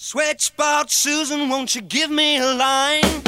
Switchboard Susan, won't you give me a line?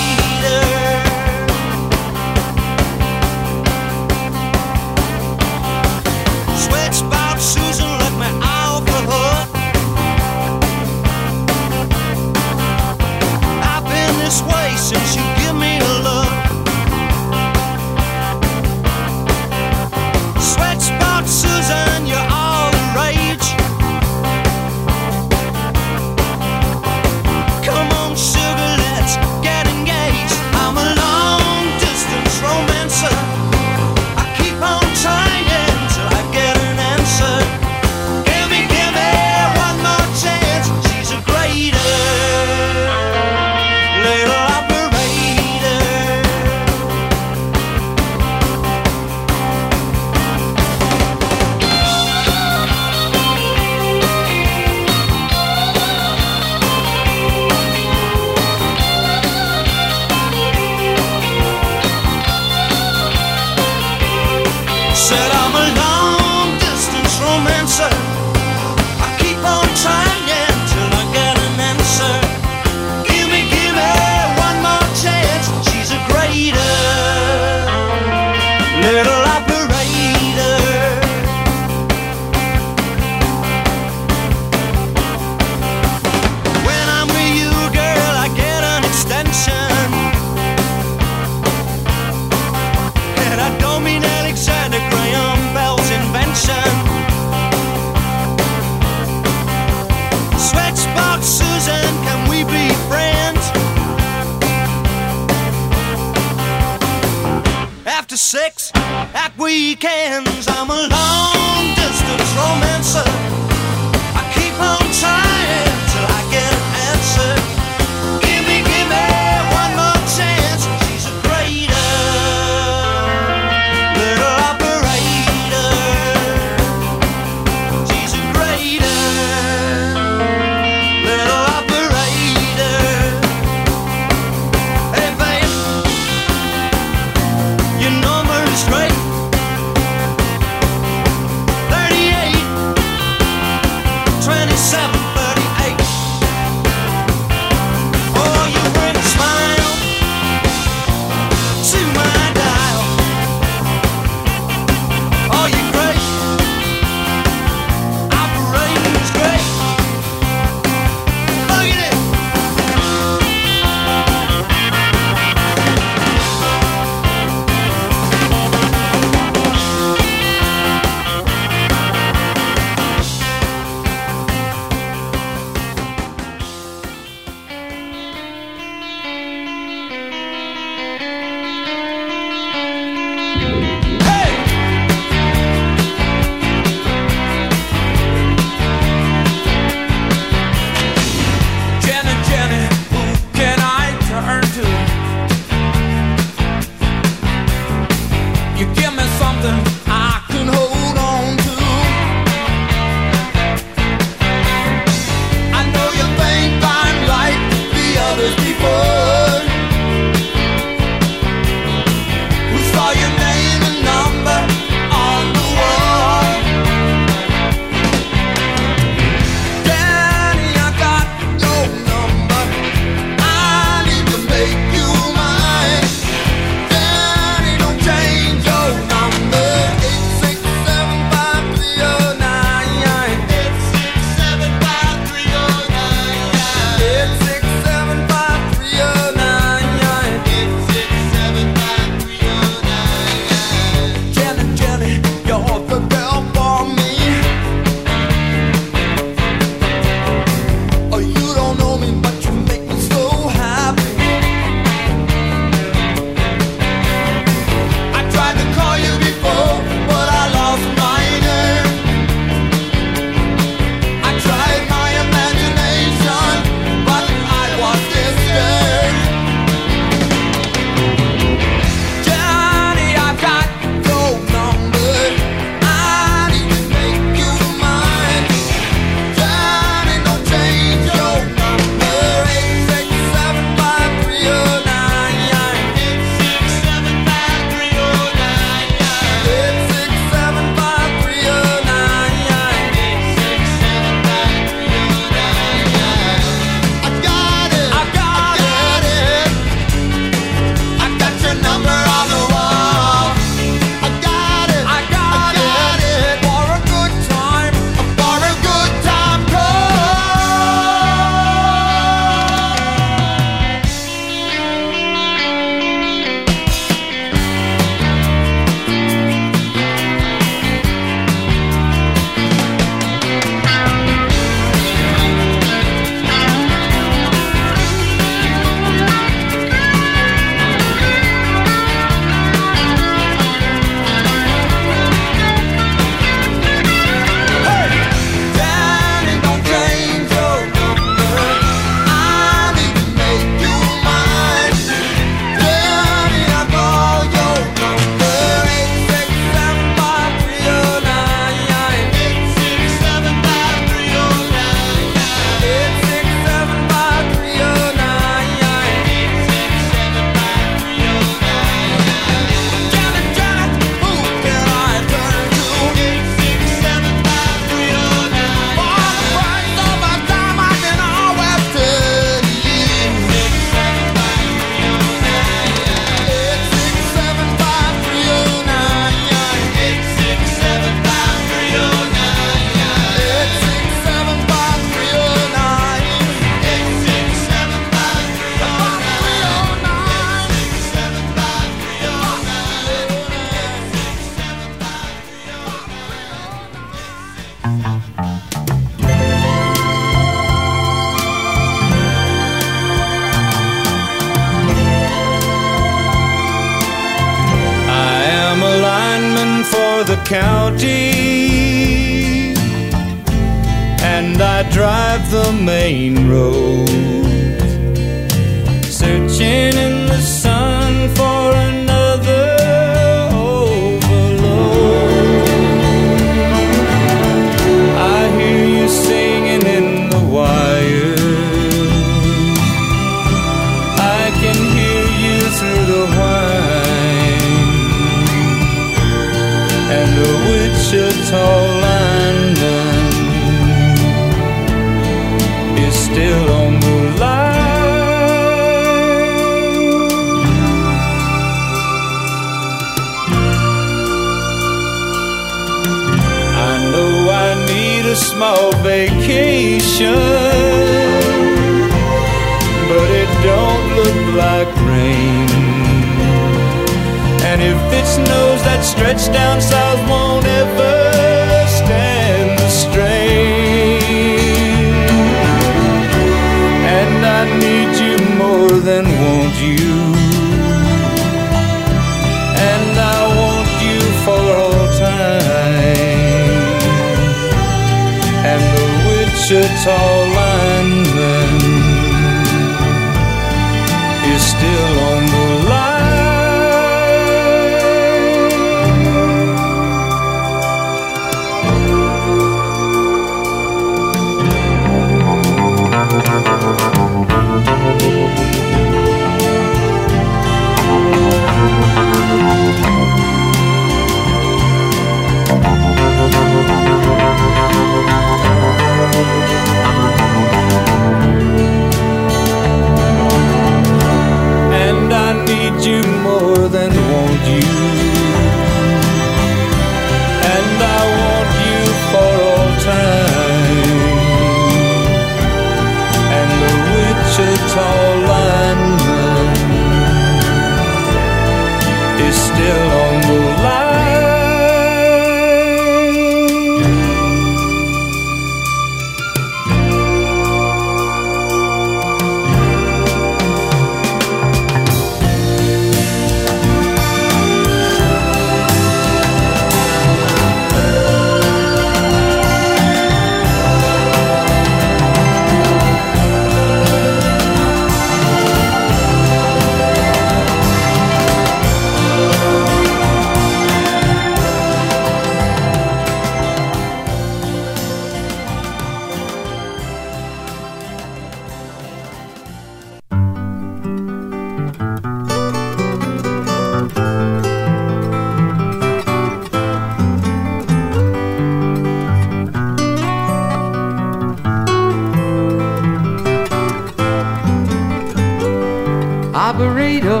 Operator,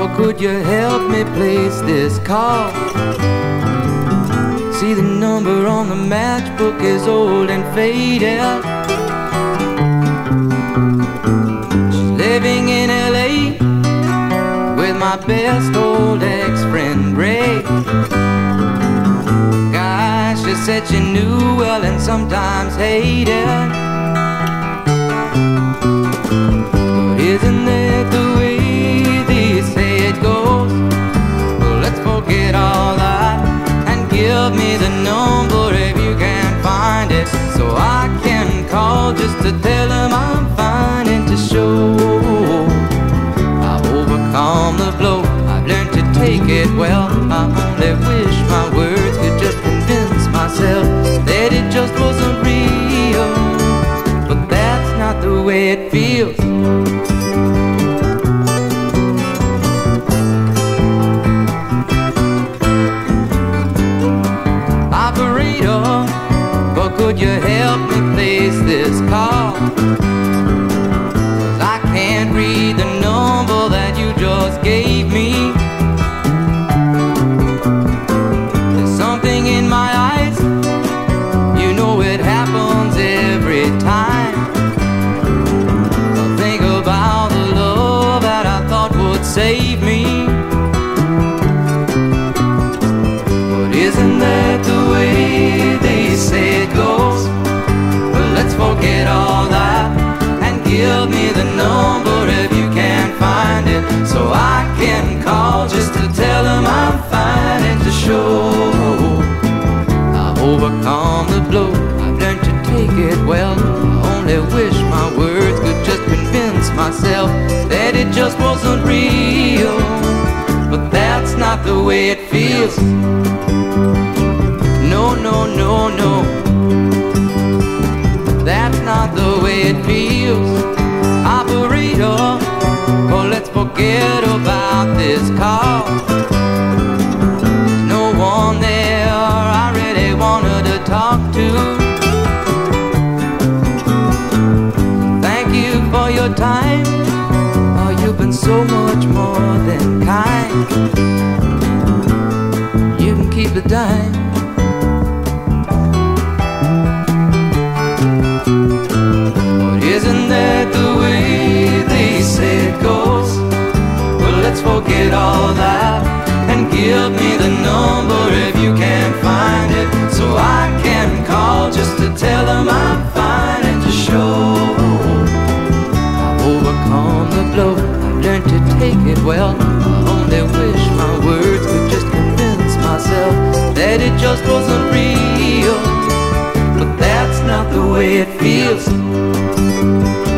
or could you help me place this call? See the number on the matchbook is old and faded. She's living in LA with my best old ex-friend Ray. Gosh, she said she knew well and sometimes hated. Isn't that the way they say it goes? Well, let's forget all that and give me the number if you can find it, so I can call just to I'm fine and to show I've overcome the blow. I've learned to take it well. I only wish my words could just convince myself that it just wasn't real. But that's not the way it feels. So I can call just to tell them I'm fine and to show I've overcome the blow. I've learned to take it well. I only wish my words could just convince myself that it just wasn't real. But that's not the way it feels. No, no, no, no. That's not the way it feels. Forget about this call. There's no one there I really wanted to talk to. Thank you for your time. Oh, you've been so much more than kind. You can keep the dime. And give me the number if you can't find it, so I can call just to tell them I'm fine and to show I've overcome the blow. I've learned to take it well. I only wish my words could just convince myself that it just wasn't real. But that's not the way it feels.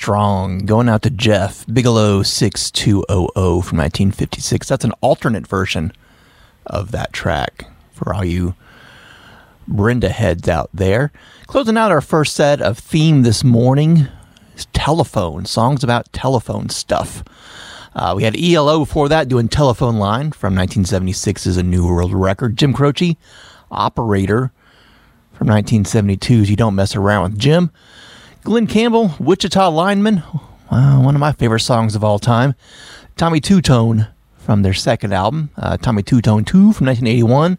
Strong, going out to Jeff Bigelow 6200 from 1956. That's an alternate version of that track for all you Brenda heads out there. Closing out our first set of theme this morning is telephone, songs about telephone stuff. Uh, we had ELO before that doing Telephone Line from 1976 is a New World Record. Jim Croce, Operator from 1972's You Don't Mess Around with Jim. Glen Campbell, Wichita Lineman, wow, one of my favorite songs of all time. Tommy Tutone from their second album, uh, Tommy Tutone 2 from 1981.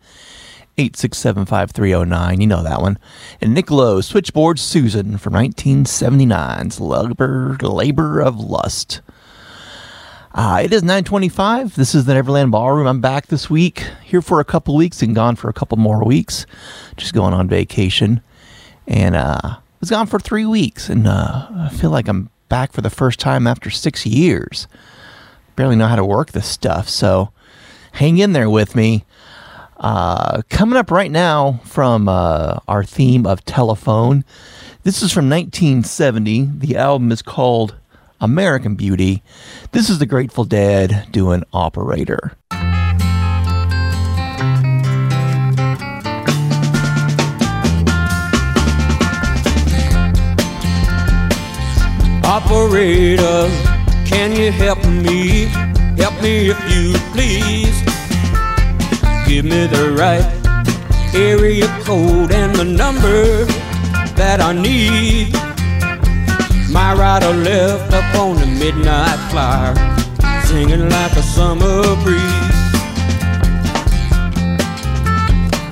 8675309, you know that one. And Nick Lowe, Switchboard Susan from 1979's Labor, Labor of Lust. Uh, it is 925. This is the Neverland Ballroom. I'm back this week, here for a couple weeks and gone for a couple more weeks. Just going on vacation. And uh, was gone for three weeks. And uh, I feel like I'm back for the first time after six years. Barely know how to work this stuff. So hang in there with me. Uh, coming up right now from uh, our theme of telephone. This is from 1970. The album is called American Beauty. This is the Grateful Dead doing Operator. Operator, can you help me? Help me if you please. Give me the right area code and the number that I need. My rider left up on the midnight flyer, singing like a summer breeze.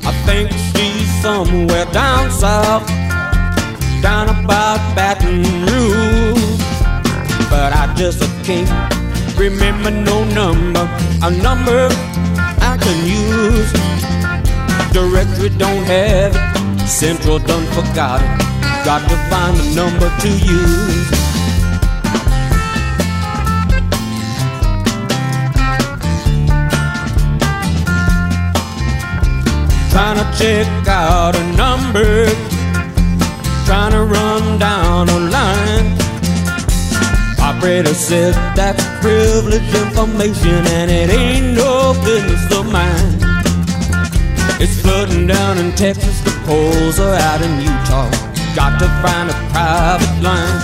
I think she's somewhere down south, down about Baton Rouge. But I just can't remember no number, a number I can use. Directory don't have it, Central done forgot it. Got to find a number to use. Trying to check out a number, trying to run down a line. Operator said that's privileged information and it ain't no business of mine. It's flooding down in Texas, the poles are out in Utah. Got to find a private line.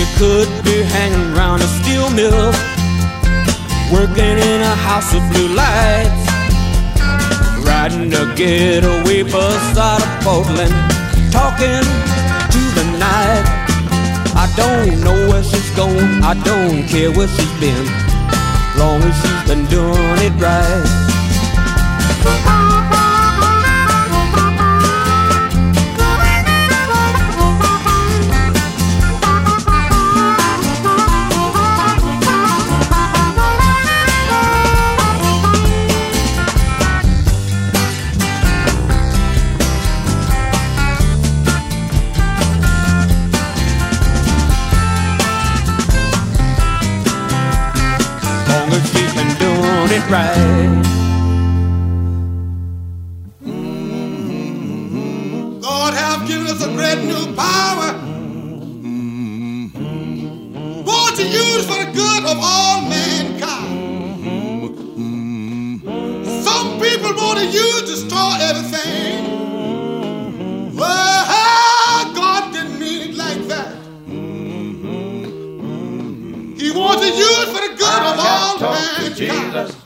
You could be hanging around a steel mill, working in a house of blue lights, riding a getaway bus out of Portland, talking tonight. I don't know where she's going, I don't care where she's been, long as she's been doing it right.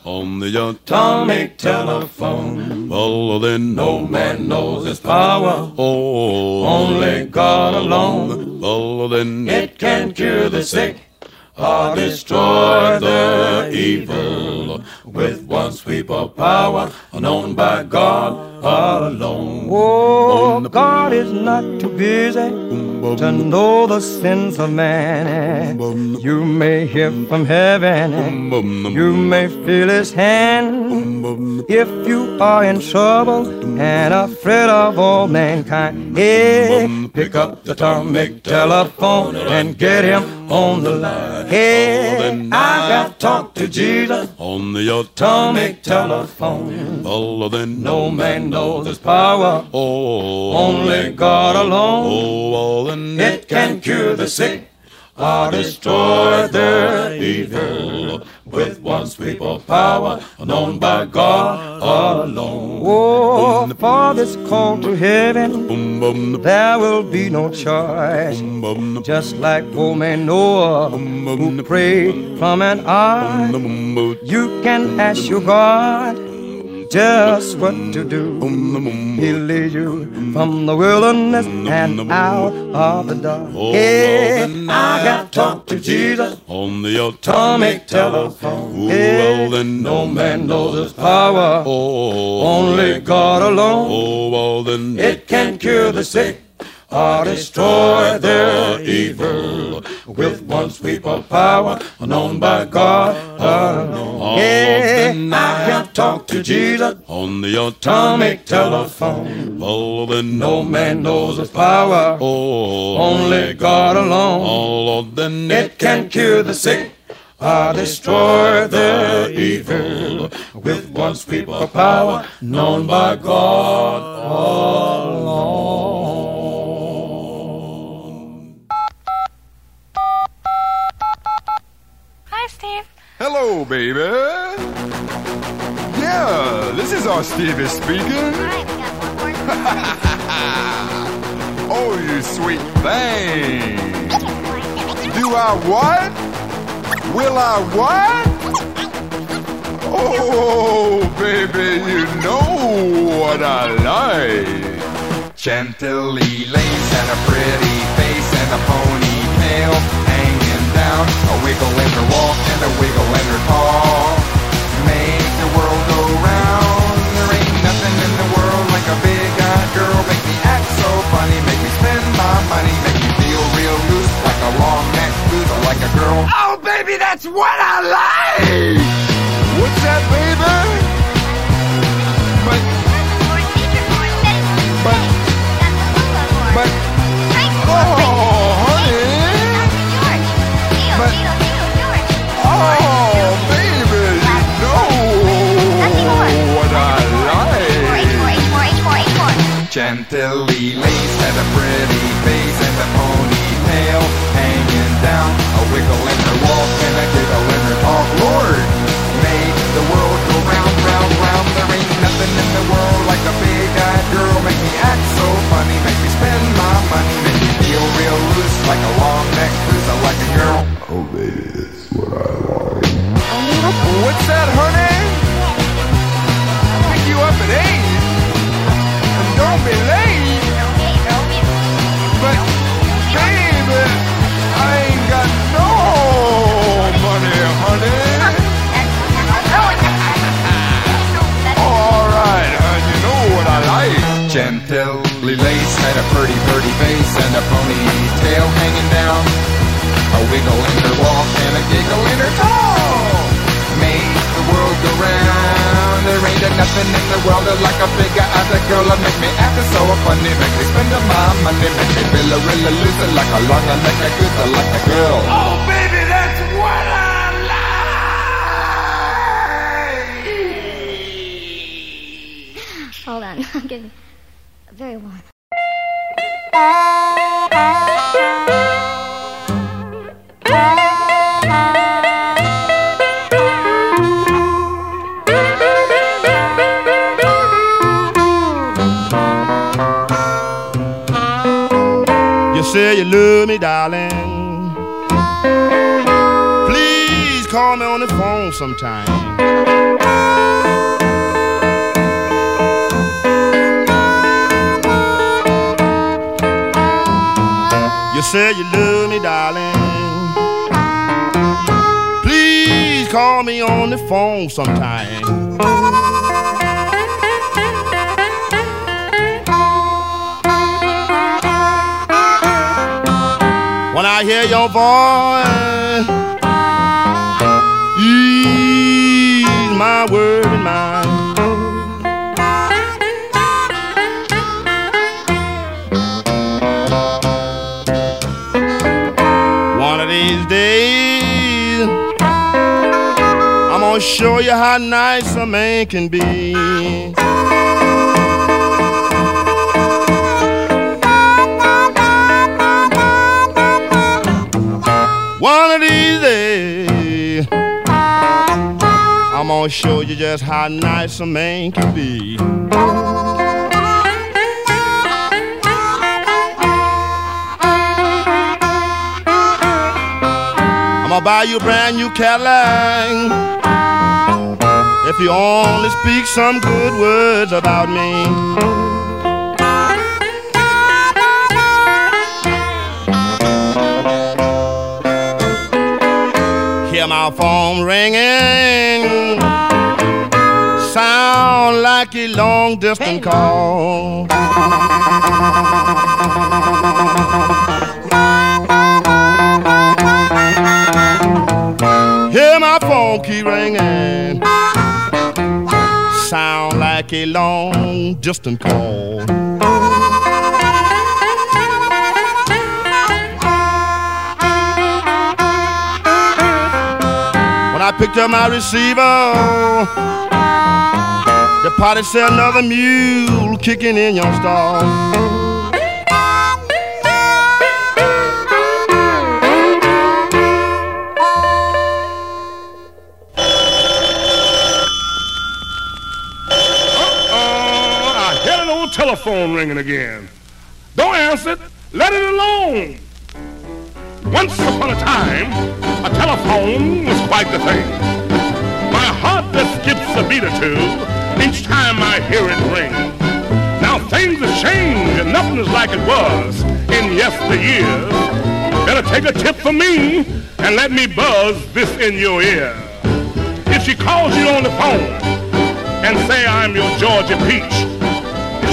On the atomic telephone. Well, then no man knows its power. Oh, only God alone. Well, then it can cure the sick or destroy the evil with one sweep of power known by God all alone. Oh, God is not too busy to know the sins of man. You may hear from heaven, you may feel his hand. If you are in trouble and afraid of all mankind, hey, pick up the atomic telephone and get him on the line. Hey, I got to talk to Jesus On the atomic telephone. Well, then No man knows his power, Oh, only God alone. Oh, well, then It can cure the sick or destroy their evil with one sweep of power known by God alone. Oh, for this call to heaven, there will be no choice. Just like old man Noah, who prayed from an ark. You can ask your God just what to do. Um, um, um, He'll lead you from the wilderness and out of the dark. Hey, I got to talk to Jesus. on the Atomic telephone. Ooh, Hey, well, then no man knows his power. Oh, Only God alone. Oh, well, then It can cure the sick or destroy their evil with one sweep of power known by God alone. Yeah, I have talked to Jesus. on the Atomic telephone. Oh, then No man knows his power. Oh, Only God alone. Oh, then It can cure the sick or destroy the evil with one sweep of power known by God alone. Hello, baby. Yeah, this is our Stevie speaking. Alright, we got one more. Oh, you sweet thing. Do I what? Will I what? Oh, baby, you know what I like. Chantilly lace and a pretty face and a ponytail down. A wiggle in her walk and a wiggle in her talk. Make the world go round. There ain't nothing in the world like a big-eyed girl. Make me act so funny, make me spend my money, make me feel real loose like a long neck blues or like a girl. Oh, baby, that's what I like. What's that, baby? Down. A wiggle in her walk and a giggle in her talk. Lord, make the world go round, round, round. There ain't nothing in the world like a big-eyed girl. Make me act so funny, make me spend my money, make me feel real loose like a long neck cruise. I like a girl. Oh, baby, that's what I like. What's that, honey? Pick you up at eight. And don't be late. lovely lace and a pretty, pretty face and a ponytail hanging down. A wiggle in her walk and a giggle in her talk. Make the world go round. There ain't nothing in the world like a figure eyes. That girl that make me act so funny. Make me spend a my money. Make me feel a real loser like a long like a good like a girl. Oh, baby, that's what I like. Hold on, I'm getting very warm. You say you love me, darling. Please call me on the phone sometime. Say you love me, darling. Please call me on the phone sometime. When I hear your voice, ease my word and mind. Show you how nice a man can be. One of these days, I'm gonna show you just how nice a man can be. I'm gonna buy you a brand new Cadillac if you only speak some good words about me. Hear my phone ringing, sound like a long distance call. Hear my phone keep ringing, sound like a long distant call. When I picked up my receiver, the party said another mule kicking in your stall. Telephone ringing again. Don't answer it. Let it alone. Once upon a time, a telephone was quite the thing. My heart just skips a beat or two each time I hear it ring. Now things have changed and nothing is like it was in yesteryears. Better take a tip from me and let me buzz this in your ear. If she calls you on the phone and say I'm your Georgia peach,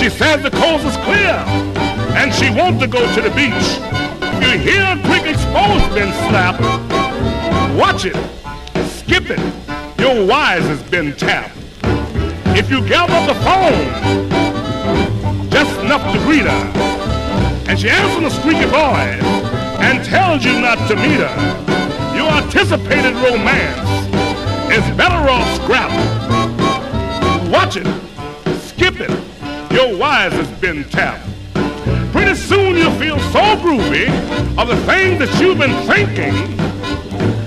she says the coast is clear and she wants to go to the beach, you hear a quick expose been slapped, watch it, skip it, your wise has been tapped. If you gather the phone, just enough to greet her, and she answers a squeaky voice and tells you not to meet her, your anticipated romance is better off scrapped. Watch it, skip it, your wise has been tapped. Pretty soon you'll feel so groovy of the things that you've been thinking.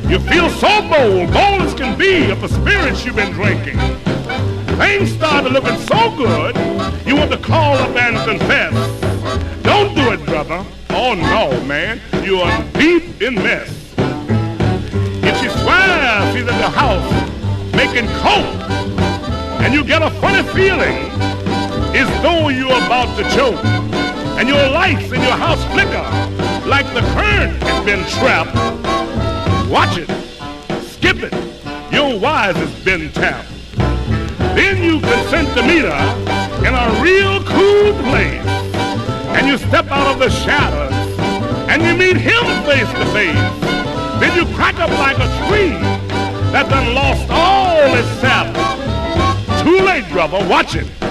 You feel so bold, bold as can be of the spirits you've been drinking. Things started looking so good, you want to call up and confess. Don't do it, brother. Oh no, man, you are deep in mess. If she swears she's at the house making coke, and you get a funny feeling as though you're about to choke, and your lights in your house flicker like the current has been trapped. Watch it, skip it, your wise has been tapped. Then you consent to meet in a real cool place, and you step out of the shadows, and you meet him face to face. Then you crack up like a tree that done lost all its sap. Too late, brother. Watch it.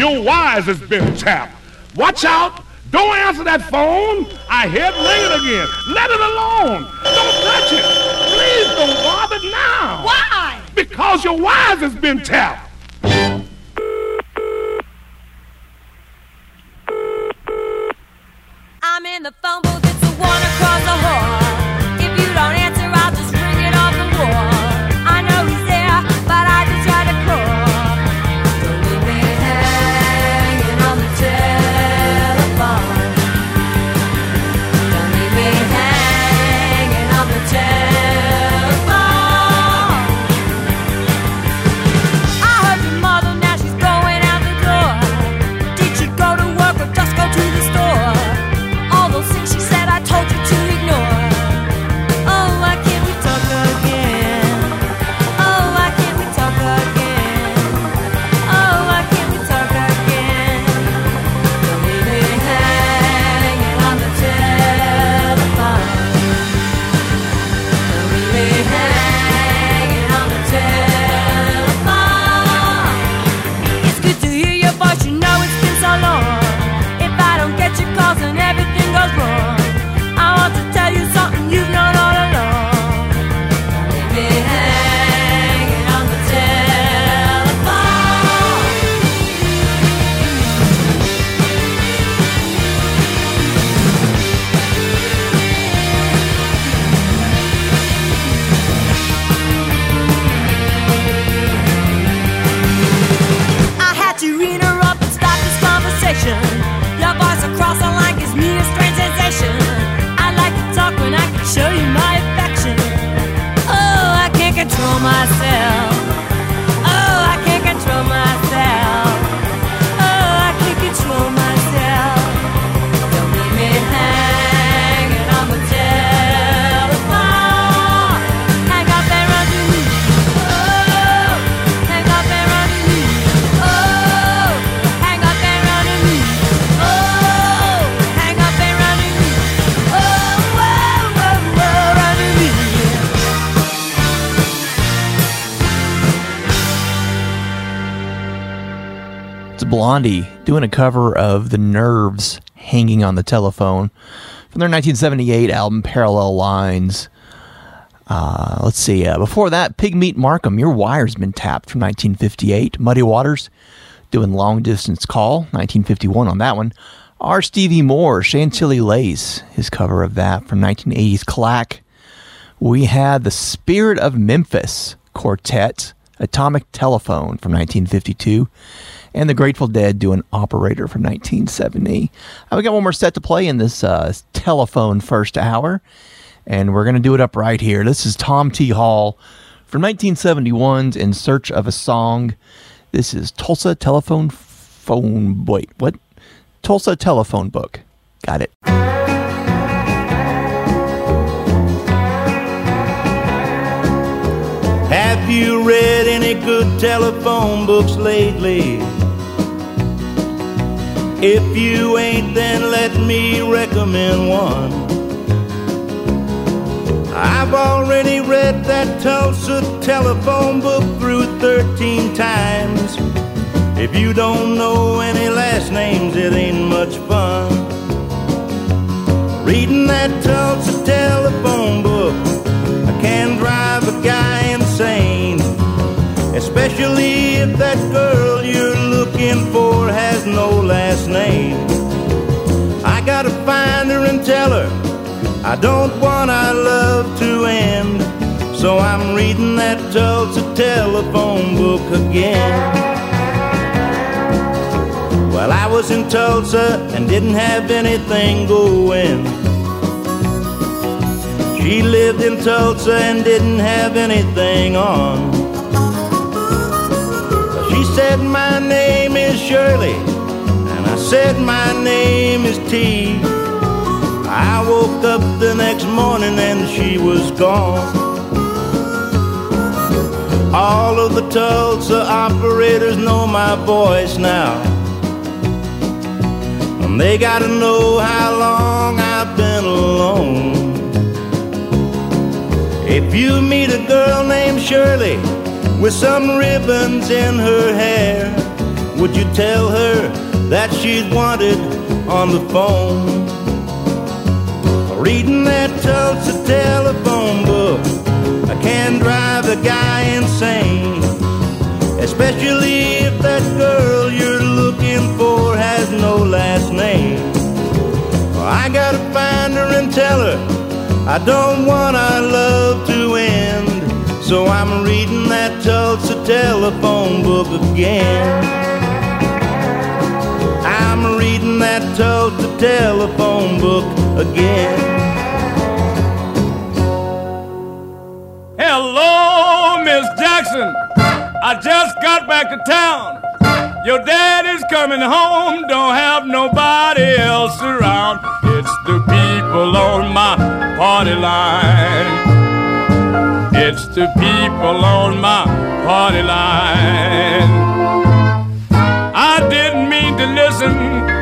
You're wise as been chap. Watch out. Don't answer that phone. I hear it ringing again. Let it alone. Don't touch it. Please don't bother now. Why? Because your wires has been tapped. I'm in the phone booth. Blondie doing a cover of The Nerves Hanging on the Telephone from their 1978 album Parallel Lines. Uh, let's see. Uh, before that, Pigmeat Markham, Your Wire's Been Tapped from 1958. Muddy Waters doing Long Distance Call, 1951 on that one. R. Stevie Moore, Chantilly Lace, his cover of that from 1980's Clack. We had The Spirit of Memphis Quartet, Atomic Telephone from 1952 and the Grateful Dead doing Operator from 1970. Uh, we got one more set to play in this uh, telephone first hour, and we're going to do it up right here. This is Tom T. Hall from 1971's In Search of a Song. This is Tulsa Telephone Phone. Wait, what? Tulsa Telephone Book. Got it. Have you read any good telephone books lately? If you ain't, then let me recommend one. I've already read that Tulsa telephone book through 13 times. If you don't know any last names, it ain't much fun. Reading that Tulsa telephone book can drive a guy insane. Especially if that girl you're looking for has no last name. I gotta find her and tell her I don't want our love to end. So I'm reading that Tulsa telephone book again. Well, I was in Tulsa and didn't have anything going. She lived in Tulsa and didn't have anything on. Said, My name is Shirley. And I said, My name is T. I woke up the next morning and she was gone. All of the Tulsa operators know my voice now. And they gotta know how long I've been alone. If you meet a girl named Shirley with some ribbons in her hair, would you tell her that she's wanted on the phone? Reading that Tulsa telephone book can drive a guy insane, especially if that girl you're looking for has no last name. I gotta find her and tell her I don't want our love to end, so I'm reading that Tulsa telephone book again. I'm reading that Tulsa telephone book again. Hello, Miss Jackson. I just got back to town. Your daddy's coming home, don't have nobody else around. It's the people on my party line. It's the people on my party line. I didn't mean to listen,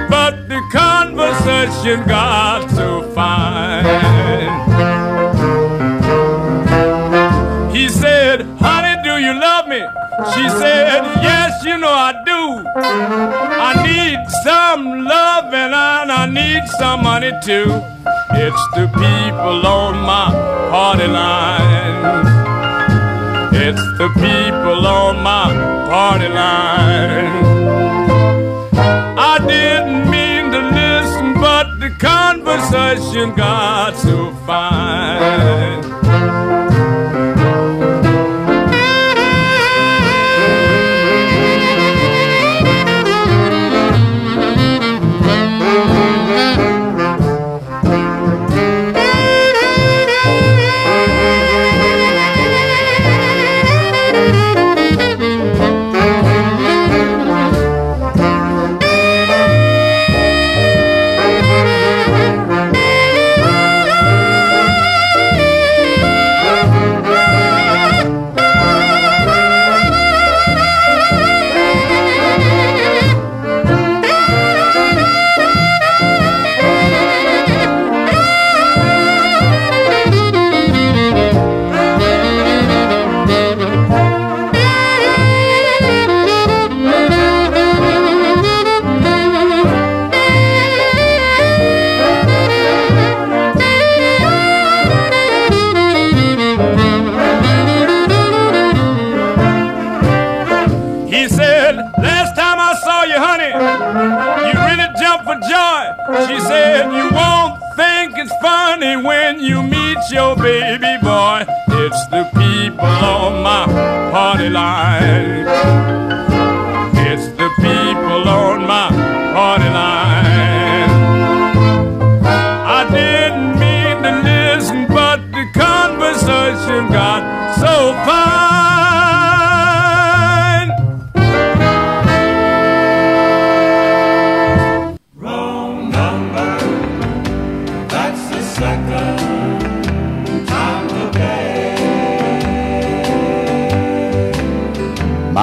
but the conversation got so fine. He said, Honey, do you love me? She said, Yes, you know I I need some love and I need some money too. It's the people on my party line. It's the people on my party line. I didn't mean to listen, but the conversation got so fine. Baby boy. It's the people on my party line.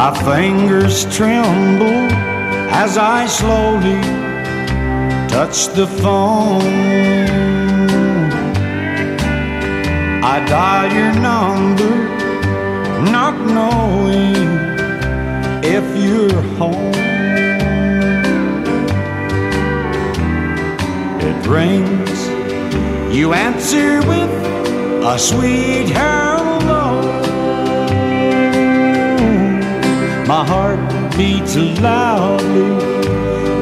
My fingers tremble as I slowly touch the phone. I dial your number, not knowing if you're home. It rings, you answer with a sweet My heart beats loudly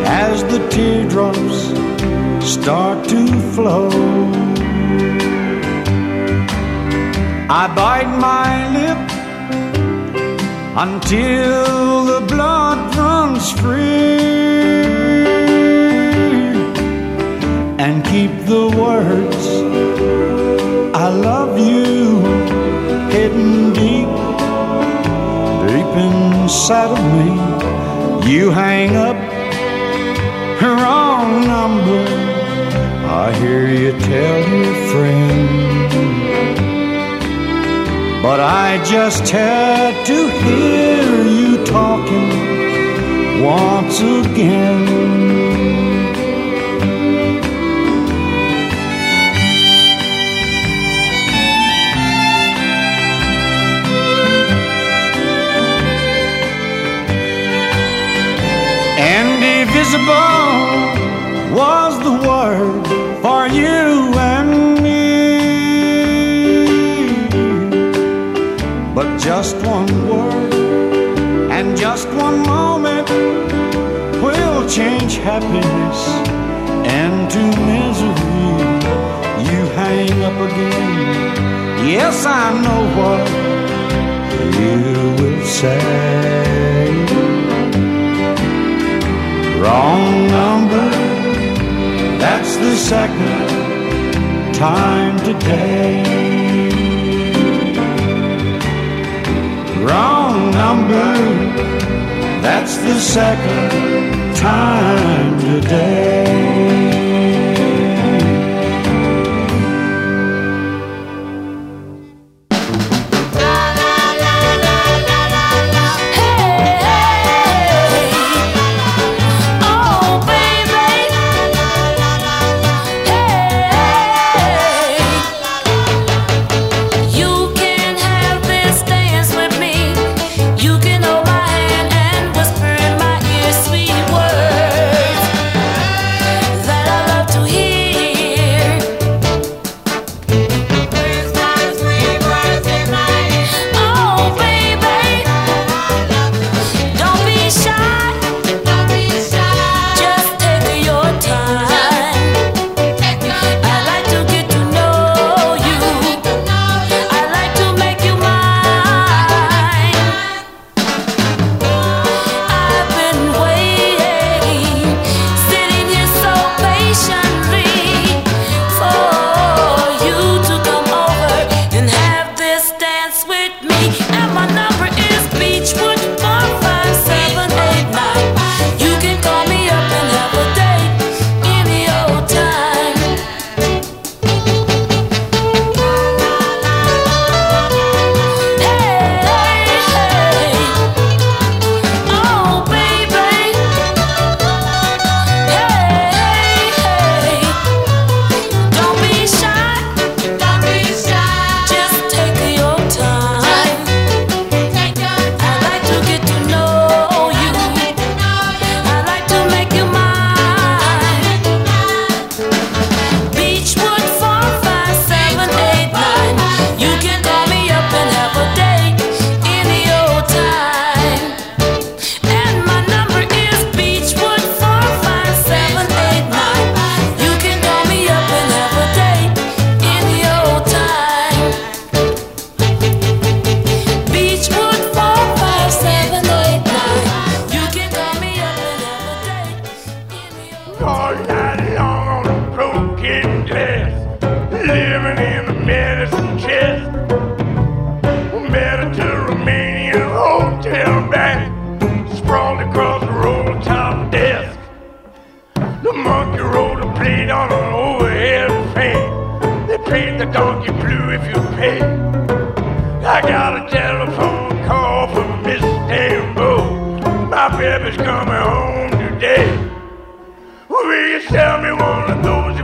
as the teardrops start to flow. I bite my lip until the blood runs free and keep the words I love you hidden inside of me. You hang up, wrong number. I hear you tell your friend. But I just had to hear you talking once again. Indivisible was the word for you and me. But just one word and just one moment will change happiness into misery. You hang up again. Yes, I know what you will say. Wrong number, that's the second time today. Wrong number, that's the second time today.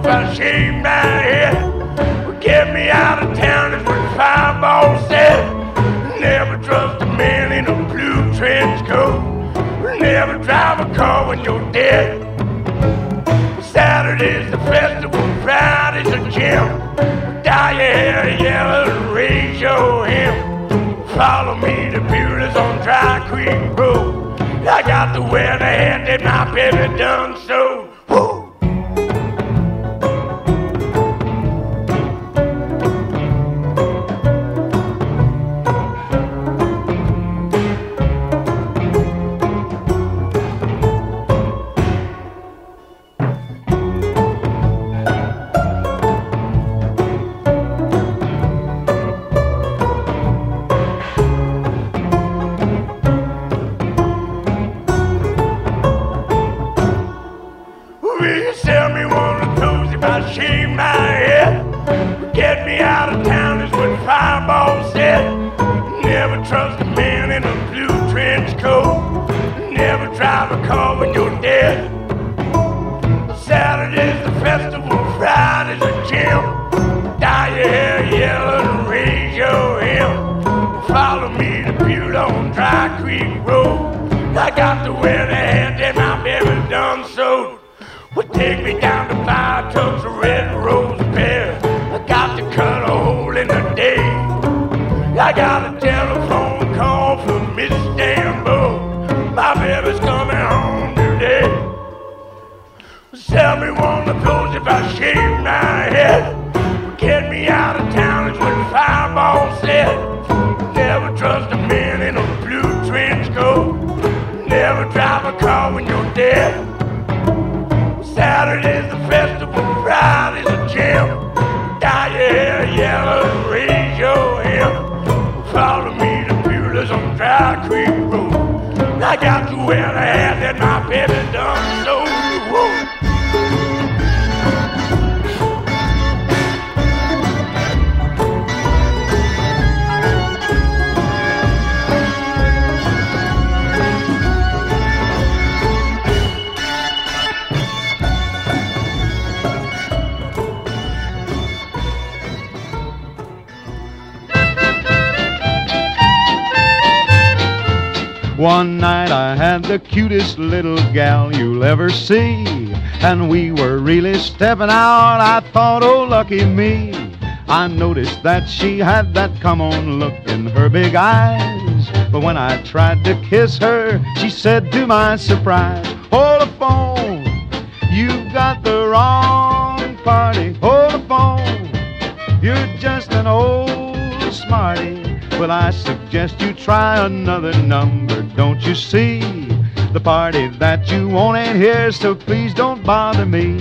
Those if I shave my head? Get me out of town is what Fireball said. Never trust a man in a blue trench coat. Never drive a car when you're dead. Saturday's the festival, Friday's a gym. Dye your hair yellow and raise your hem. Follow me to Bewley's on Dry Creek Road. I got to the hat that my baby done so. And we were really stepping out. I thought, oh, lucky me. I noticed that she had that come on look in her big eyes. But when I tried to kiss her, she said to my surprise, Hold the phone, you've got the wrong party. Hold the phone, you're just an old smarty. Well, I suggest you try another number, don't you see? The party that you want ain't here, so please don't bother me.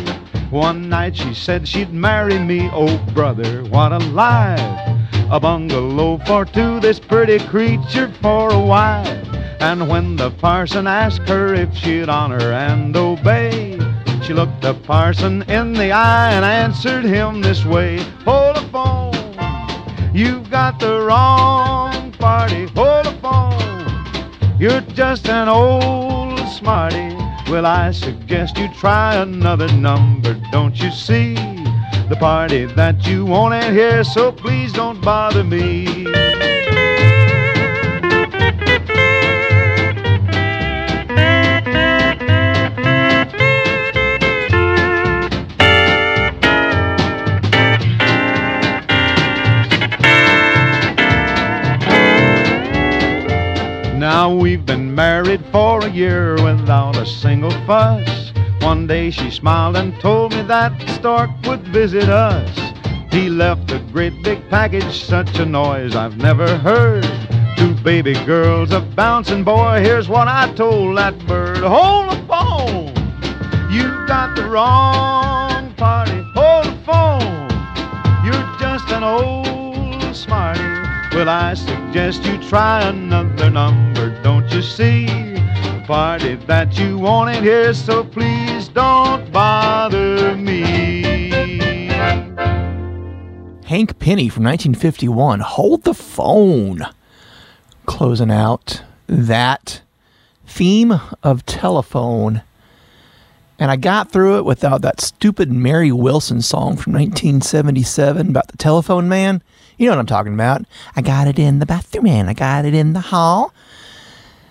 One night she said she'd marry me, oh brother, what a lie. A bungalow for two, this pretty creature for a wife. And when the parson asked her if she'd honor and obey, she looked the parson in the eye and answered him this way Hold the phone, you've got the wrong party. Hold the phone, you're just an old smarty. Well, I suggest you try another number, don't you see? The party that you want here, so please don't bother me. Now we've been married for a year without a single fuss. One day she smiled and told me that Stork would visit us. He left a great big package, such a noise I've never heard. Two baby girls, a bouncing boy. Here's what I told that bird Hold the phone, you got the wrong party. Hold the phone, you're just an old smarty. Well, I suggest you try another number, don't see? The party that you wanted here, so please don't bother me. Hank Penny from 1951. Hold the phone. Closing out that theme of telephone. And I got through it without that stupid Meri Wilson song from 1977 about the telephone man. You know what I'm talking about. I got it in the bathroom and I got it in the hall.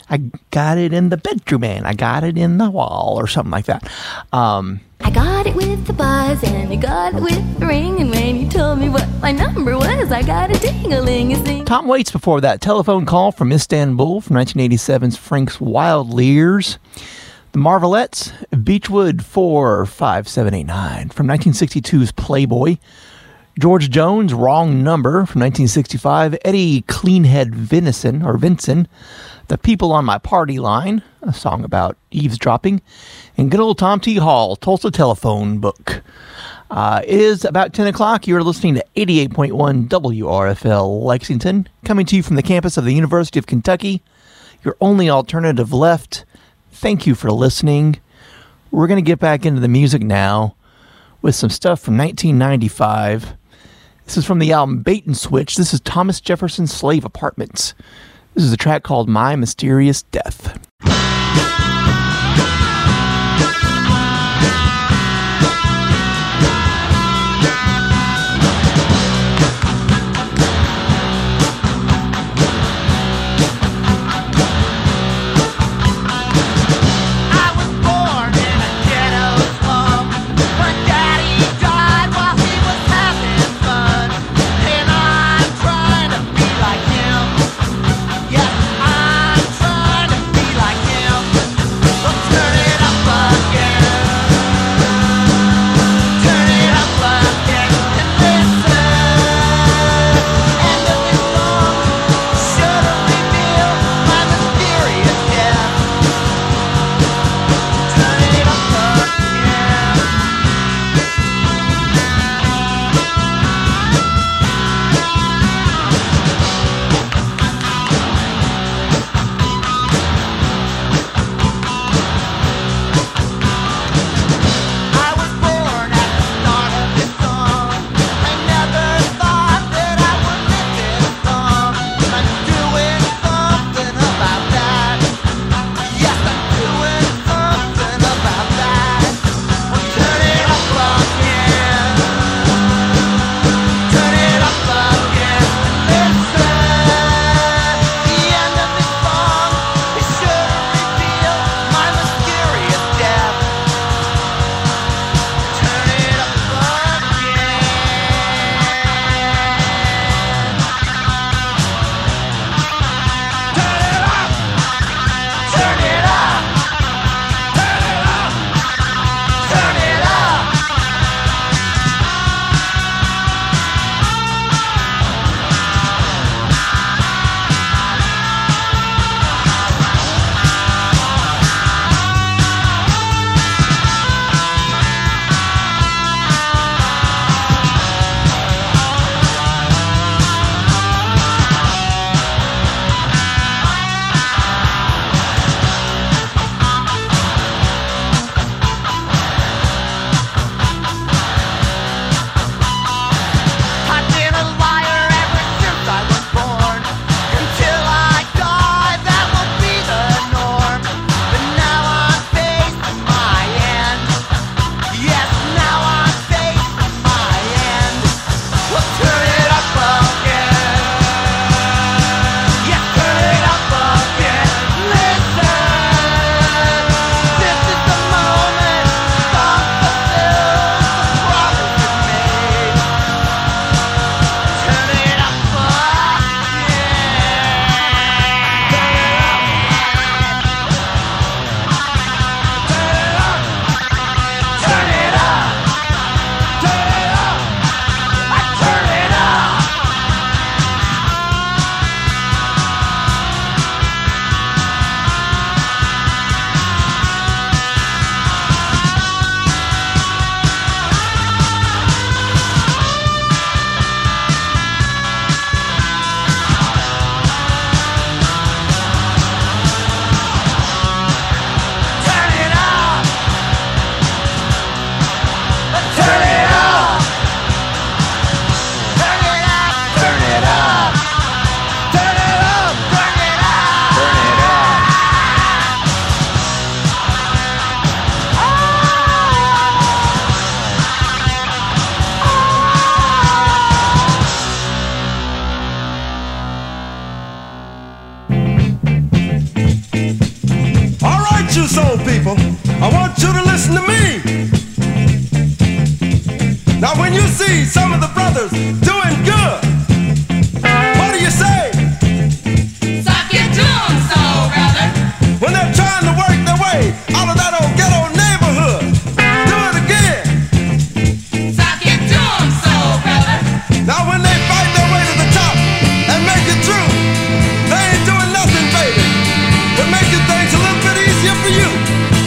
I got it in the bedroom and I got it in the wall or something like that. Um, I got it with the buzz and I got it with the ring. And when you told me what my number was, I got a ding a ling a sing. Tom Waits before that telephone call from Istanbul from 1987's Frank's Wild Years. The Marvelettes, Beechwood 45789 from 1962's Playboy. George Jones, Wrong Number from 1965. Eddie Cleanhead Venison, or Vinson, The People on My Party Line, a song about eavesdropping. And good old Tom T. Hall, Tulsa Telephone Book. Uh, it is about 10 o'clock. You're listening to 88.1 WRFL Lexington, coming to you from the campus of the University of Kentucky. Your only alternative left. Thank you for listening. We're going to get back into the music now with some stuff from 1995. This is from the album Bait and Switch. This is Thomas Jefferson Slave Apartments. This is a track called My Mysterious Death.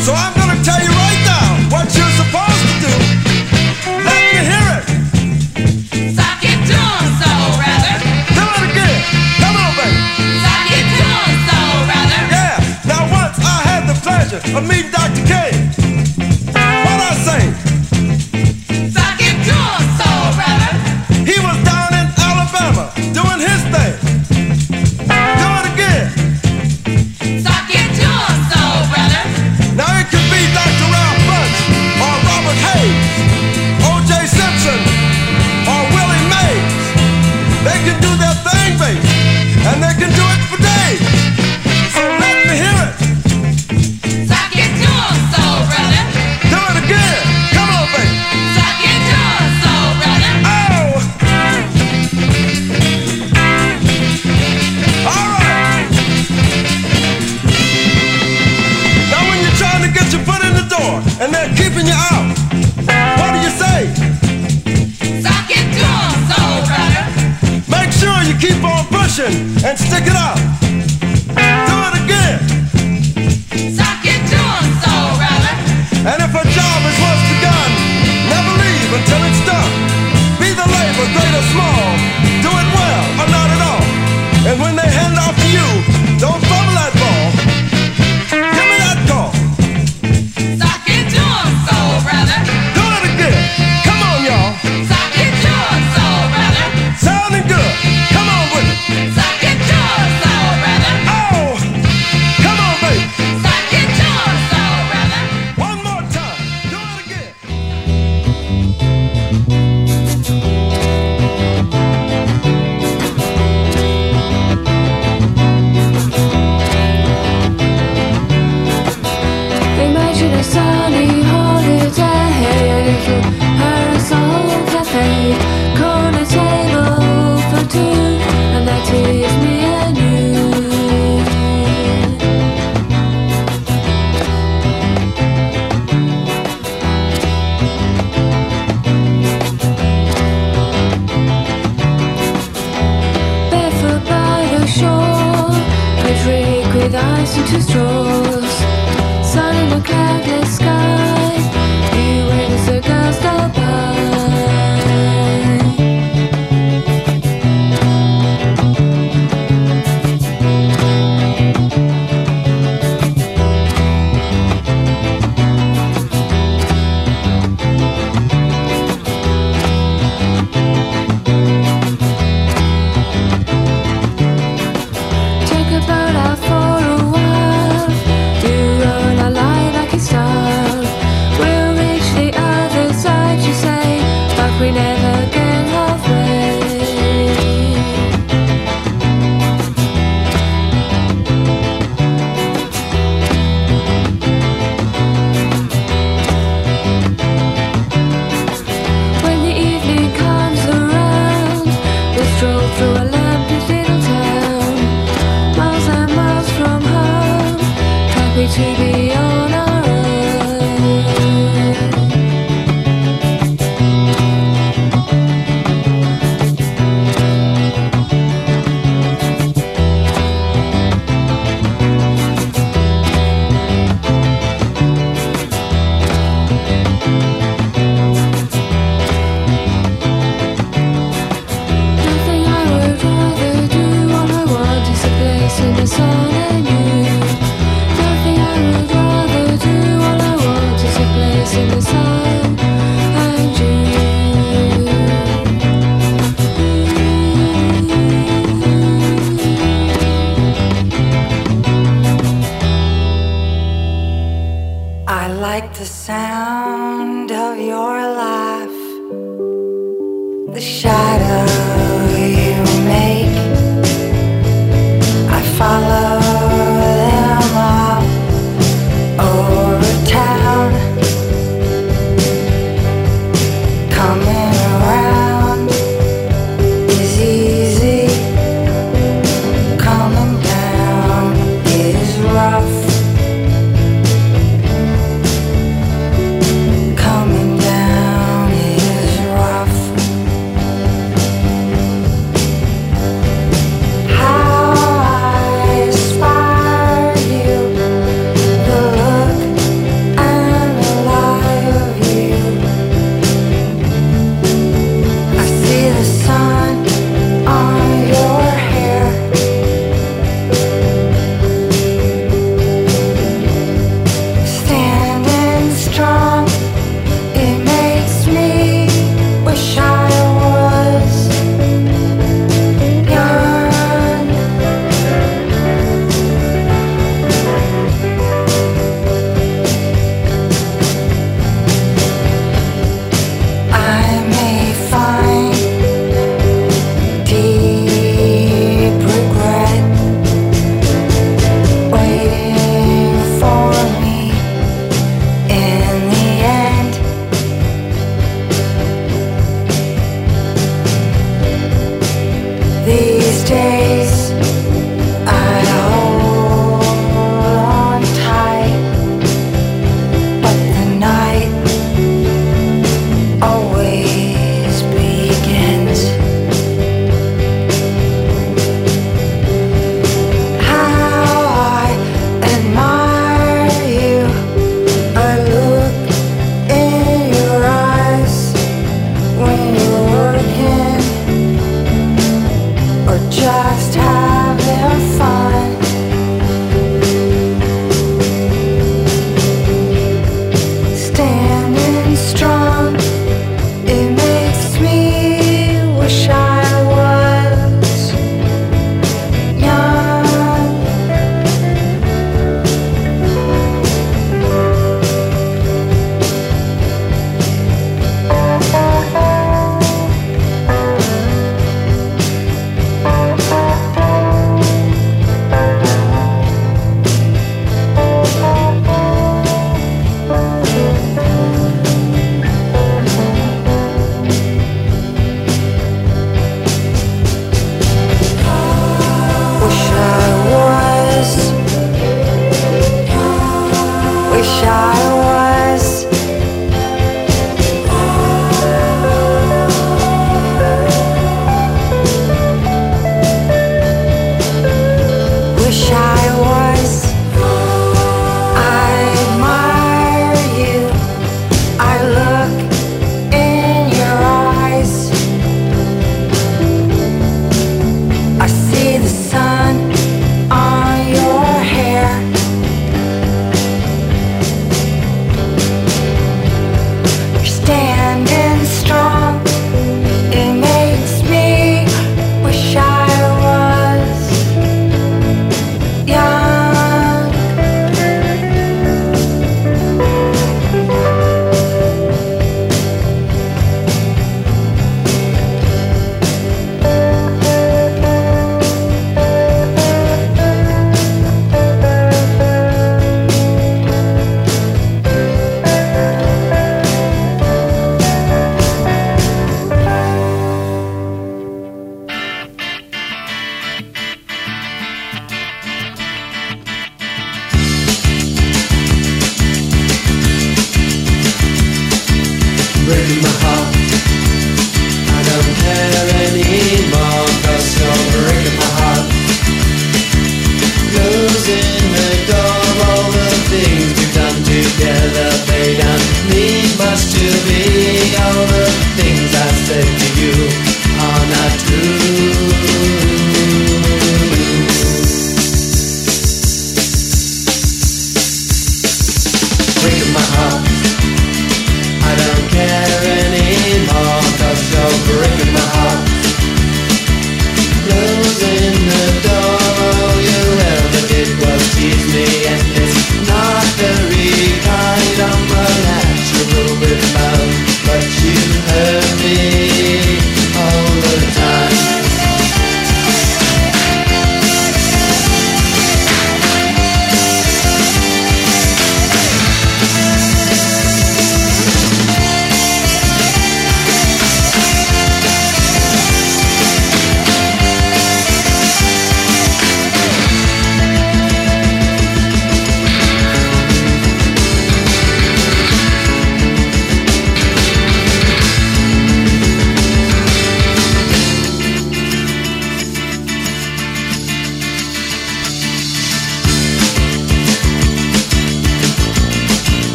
So I'm gonna tell you right now what you're supposed to do. Let me hear it. Brother. Do it again. Come on, baby. Brother. Yeah. Now once I had the pleasure of meeting.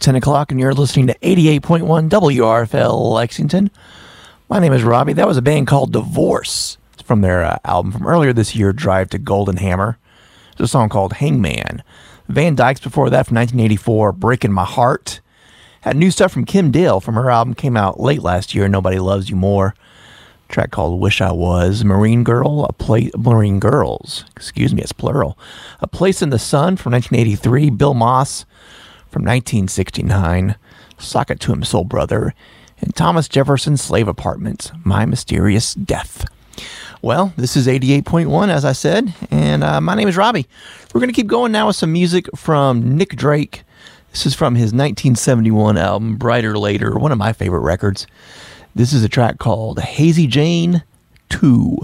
10 o'clock, and you're listening to 88.1 WRFL Lexington. My name is Robbie. That was a band called Divorce. It's from their uh, album from earlier this year, Drive to Goldenhammer. There's a song called Hangman. Van Dyke's before that from 1984, Breaking My Heart. Had new stuff from Kim Deal from her album came out late last year, Nobody Loves You More. track called Wish I Was. Marine Girl, a place, Marine Girls, excuse me, it's plural. A Place in the Sun from 1983. Bill Moss from 1969. Sock It to Him Soul Brother. And Thomas Jefferson's Slave Apartments, My Mysterious Death. Well, this is 88.1, as I said, and uh, my name is Robbie. We're going to keep going now with some music from Nick Drake. This is from his 1971 album, Bryter Layter, one of my favorite records. This is a track called Hazy Jane 2.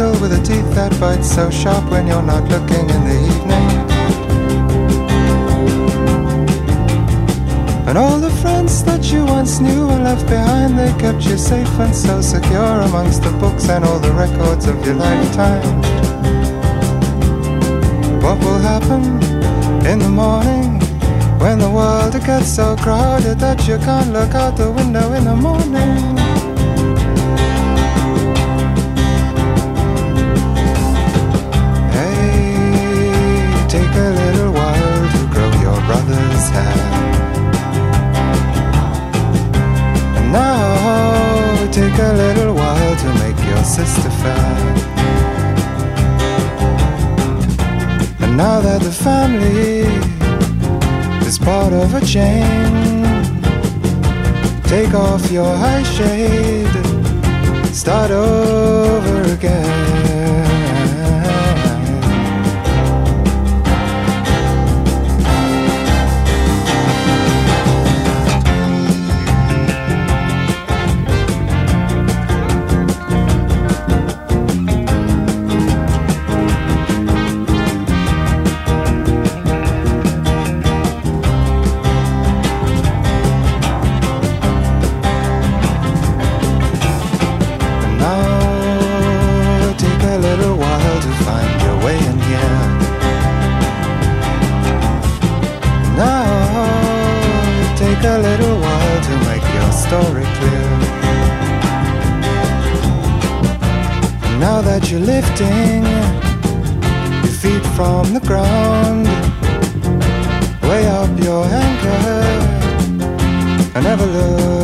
A with a teeth that bite so sharp when you're not looking in the evening? And all the friends that you once knew and left behind, they kept you safe and so secure amongst the books and all the records of your lifetime. What will happen in the morning when the world gets so crowded that you can't look out the window in the morning? And now that the family is part of a chain, take off your high shade, start over again. Lifting your feet from the ground, way up your anchor, and never look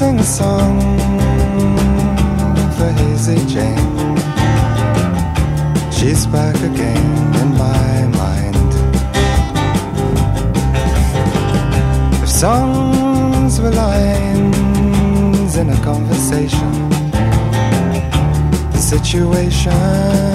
sing a song for Hazy Jane. She's back again in my mind. If songs were lines in a conversation, the situation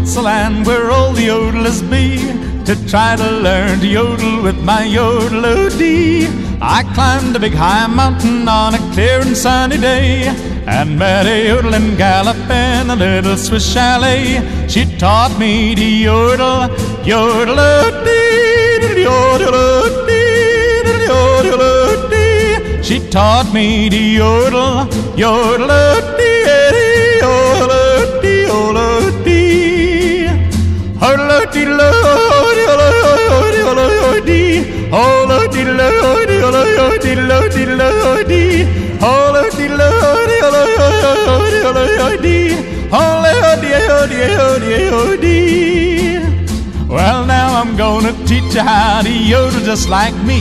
Switzerland where all the yodelers be to try to learn to yodel with my yodel yodelody. I climbed a big high mountain on a clear and sunny day and met a yodeling gal up in a little Swiss chalet. She taught me to yodel, yodelody, yodelody, yodelody. She taught me to yodel, yodelody, yodelody, Well, now I'm gonna teach you how to yodel just like me.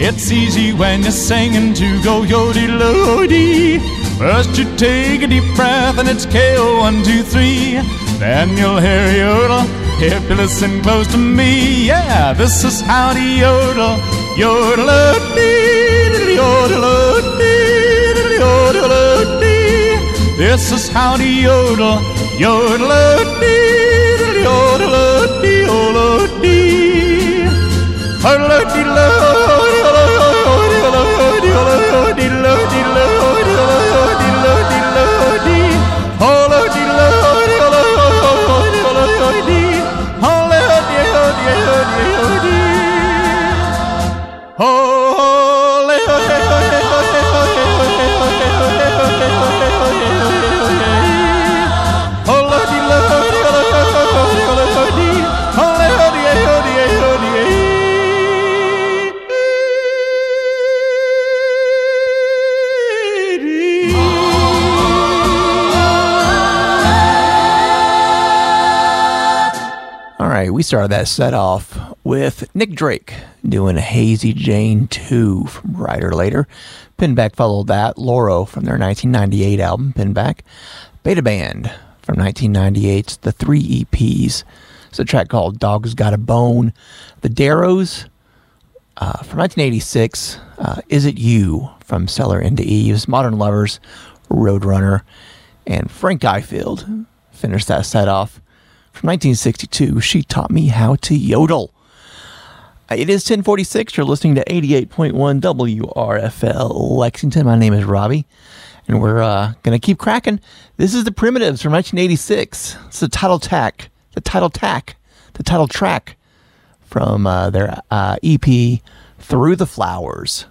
It's easy when you're singing to go yodel lody. First you take a deep breath and it's KO one two three. Then you'll hear yodel if you listen close to me. Yeah, this is how to yodel. Yodel yodel yodel This is how to yodel. Yodel yodel yodel All right, we started that set off with Nick Drake doing Hazy Jane 2 from Bryter Layter. Pinback followed that, Loro from their 1998 album, Pinback. Beta Band from 1998's The Three EPs. It's a track called Dog's Got a Bone. The Darrows uh, from 1986, uh, Is It You from Cellar into Eves. Modern Lovers, Roadrunner. And Frank Ifield finished that set off from 1962, She Taught Me How to Yodel. It is 1046. You're listening to 88.1 WRFL Lexington. My name is Robbie, and we're uh, going to keep cracking. This is The Primitives from 1986. It's the title track, the title tack, the title track from uh, their uh, EP, Through the Flowers.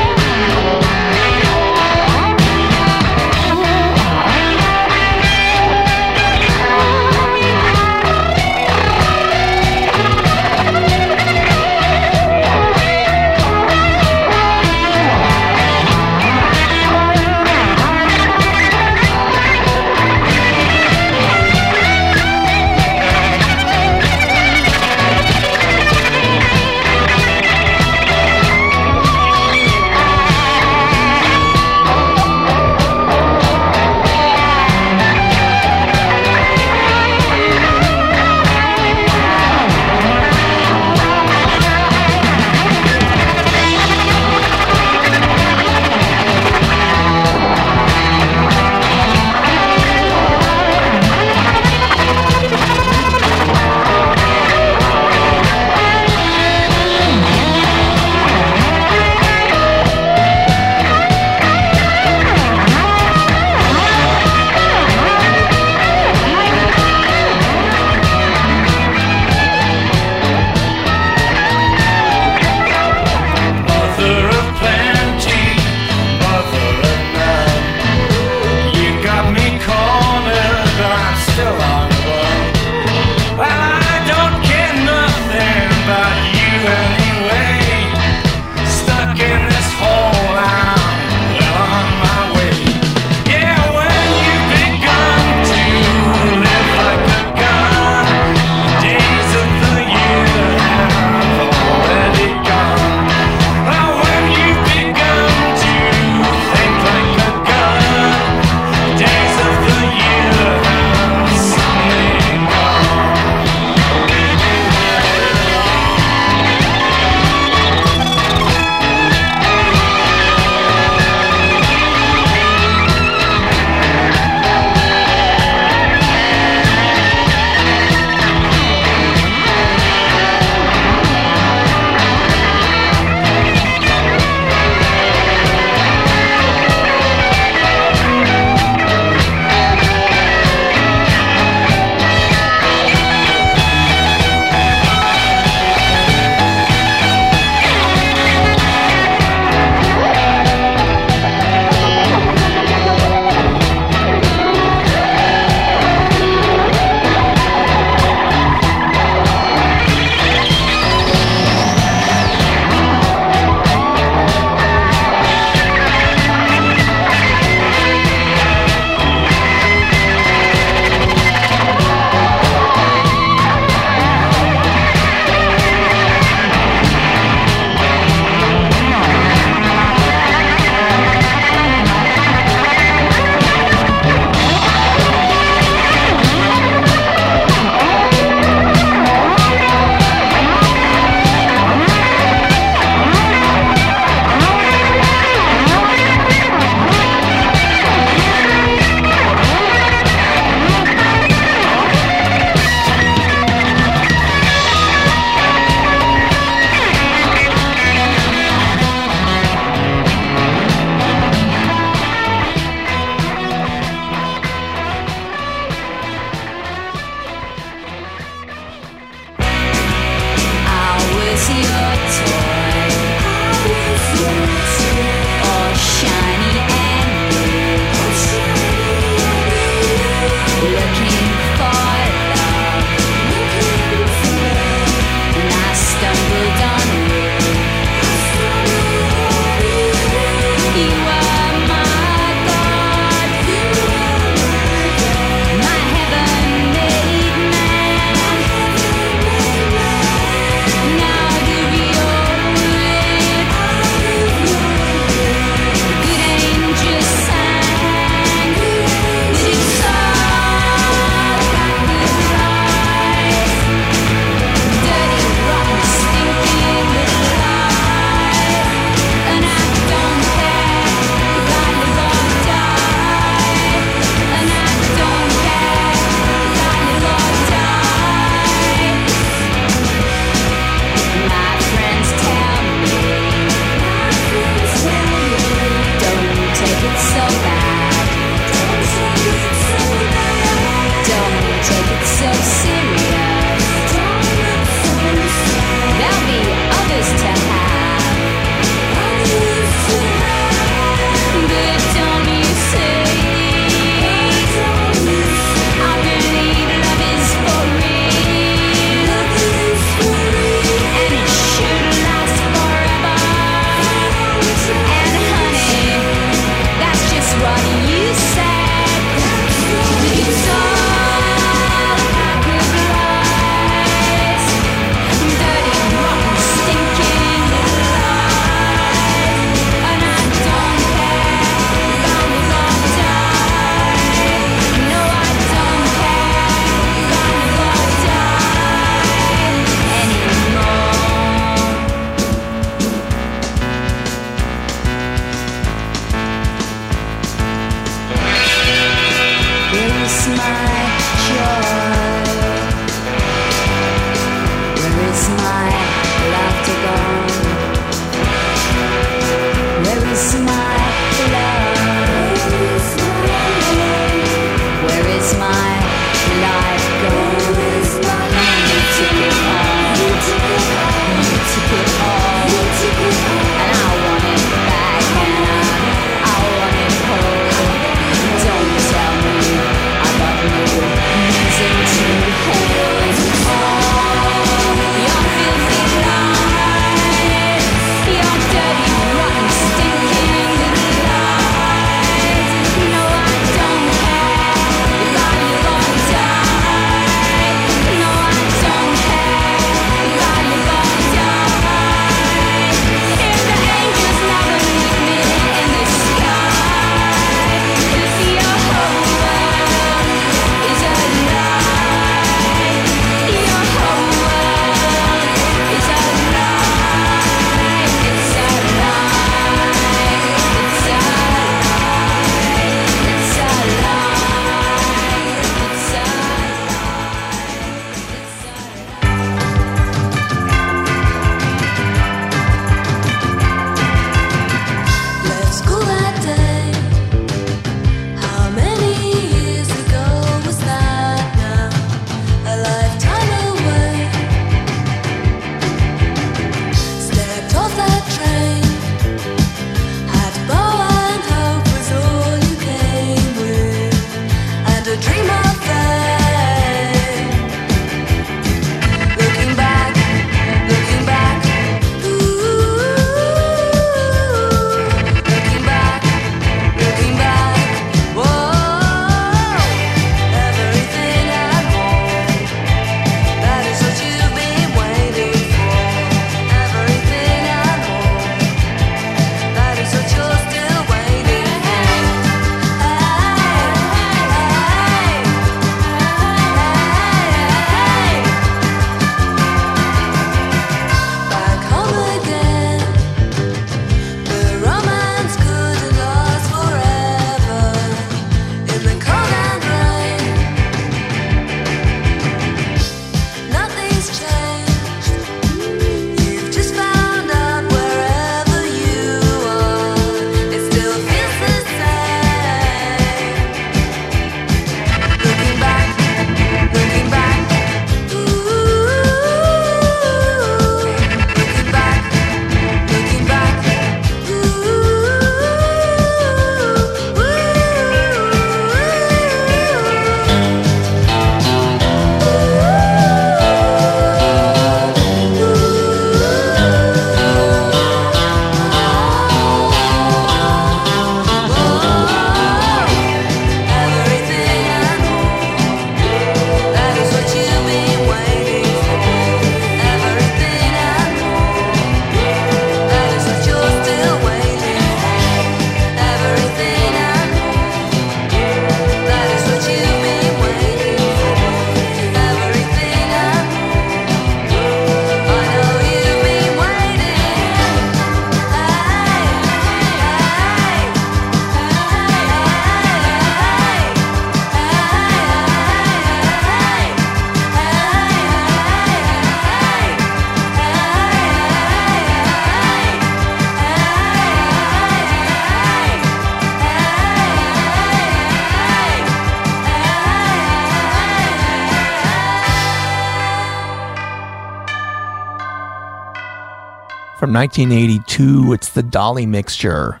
1982. It's the Dolly Mixture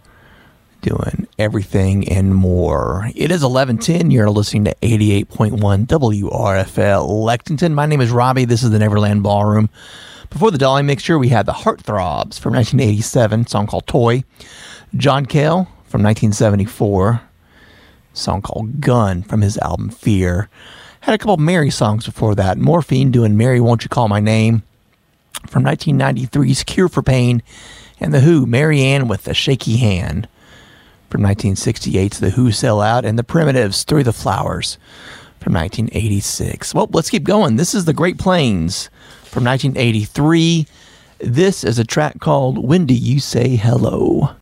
doing everything and more. It is 1110. You're listening to 88.1 WRFL Lexington. My name is Robbie. This is the Neverland Ballroom. Before the Dolly Mixture, we had the Heartthrobs from 1987, song called Toy. John Cale from 1974, song called Gun from his album Fear. Had a couple Mary songs before that. Morphine doing Mary Won't You Call My Name from 1993's Cure for Pain, and The Who, Marianne with a Shaky Hand. From 1968's The Who Sell Out, and The Primitives, Through the Flowers. From 1986. Well, let's keep going. This is The Great Plains from 1983. This is a track called When Do You Say Hello?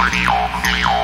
Radio Neo.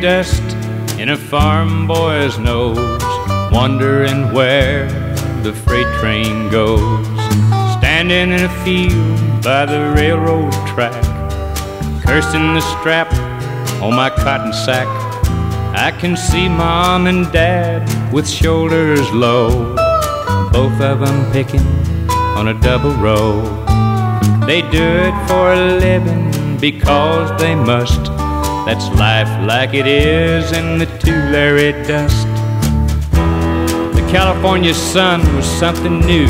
Dust in a farm boy's nose, wondering where the freight train goes. Standing in a field by the railroad track, cursing the strap on my cotton sack. I can see mom and dad with shoulders low, both of them picking on a double row. They do it for a living because they must. That's life like it is in the Tulare dust. The California sun was something new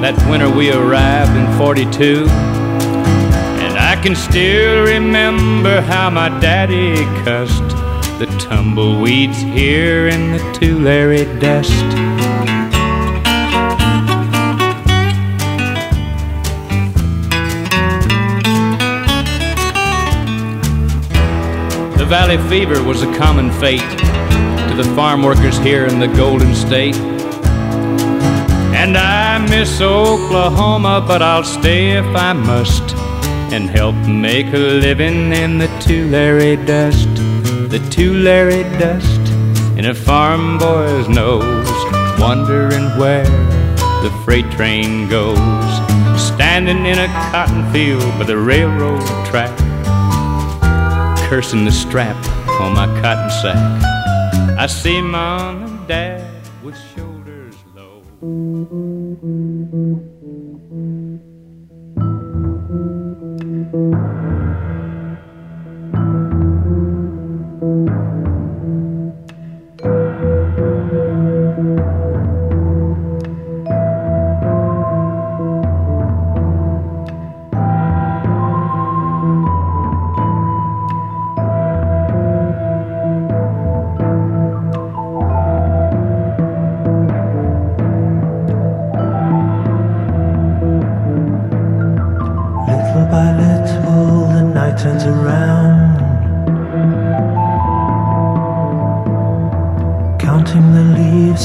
that winter we arrived in 42. And I can still remember how my daddy cussed the tumbleweeds here in the Tulare dust. Valley fever was a common fate to the farm workers here in the Golden State. And I miss Oklahoma, but I'll stay if I must and help make a living in the Tulare dust. The Tulare dust in a farm boy's nose, wondering where the freight train goes. Standing in a cotton field by the railroad track, cursing the strap on my cotton sack. I see mom and dad with shoulders low.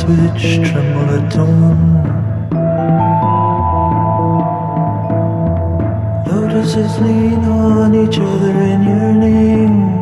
Which tremble at dawn. Lotuses lean on each other in yearning.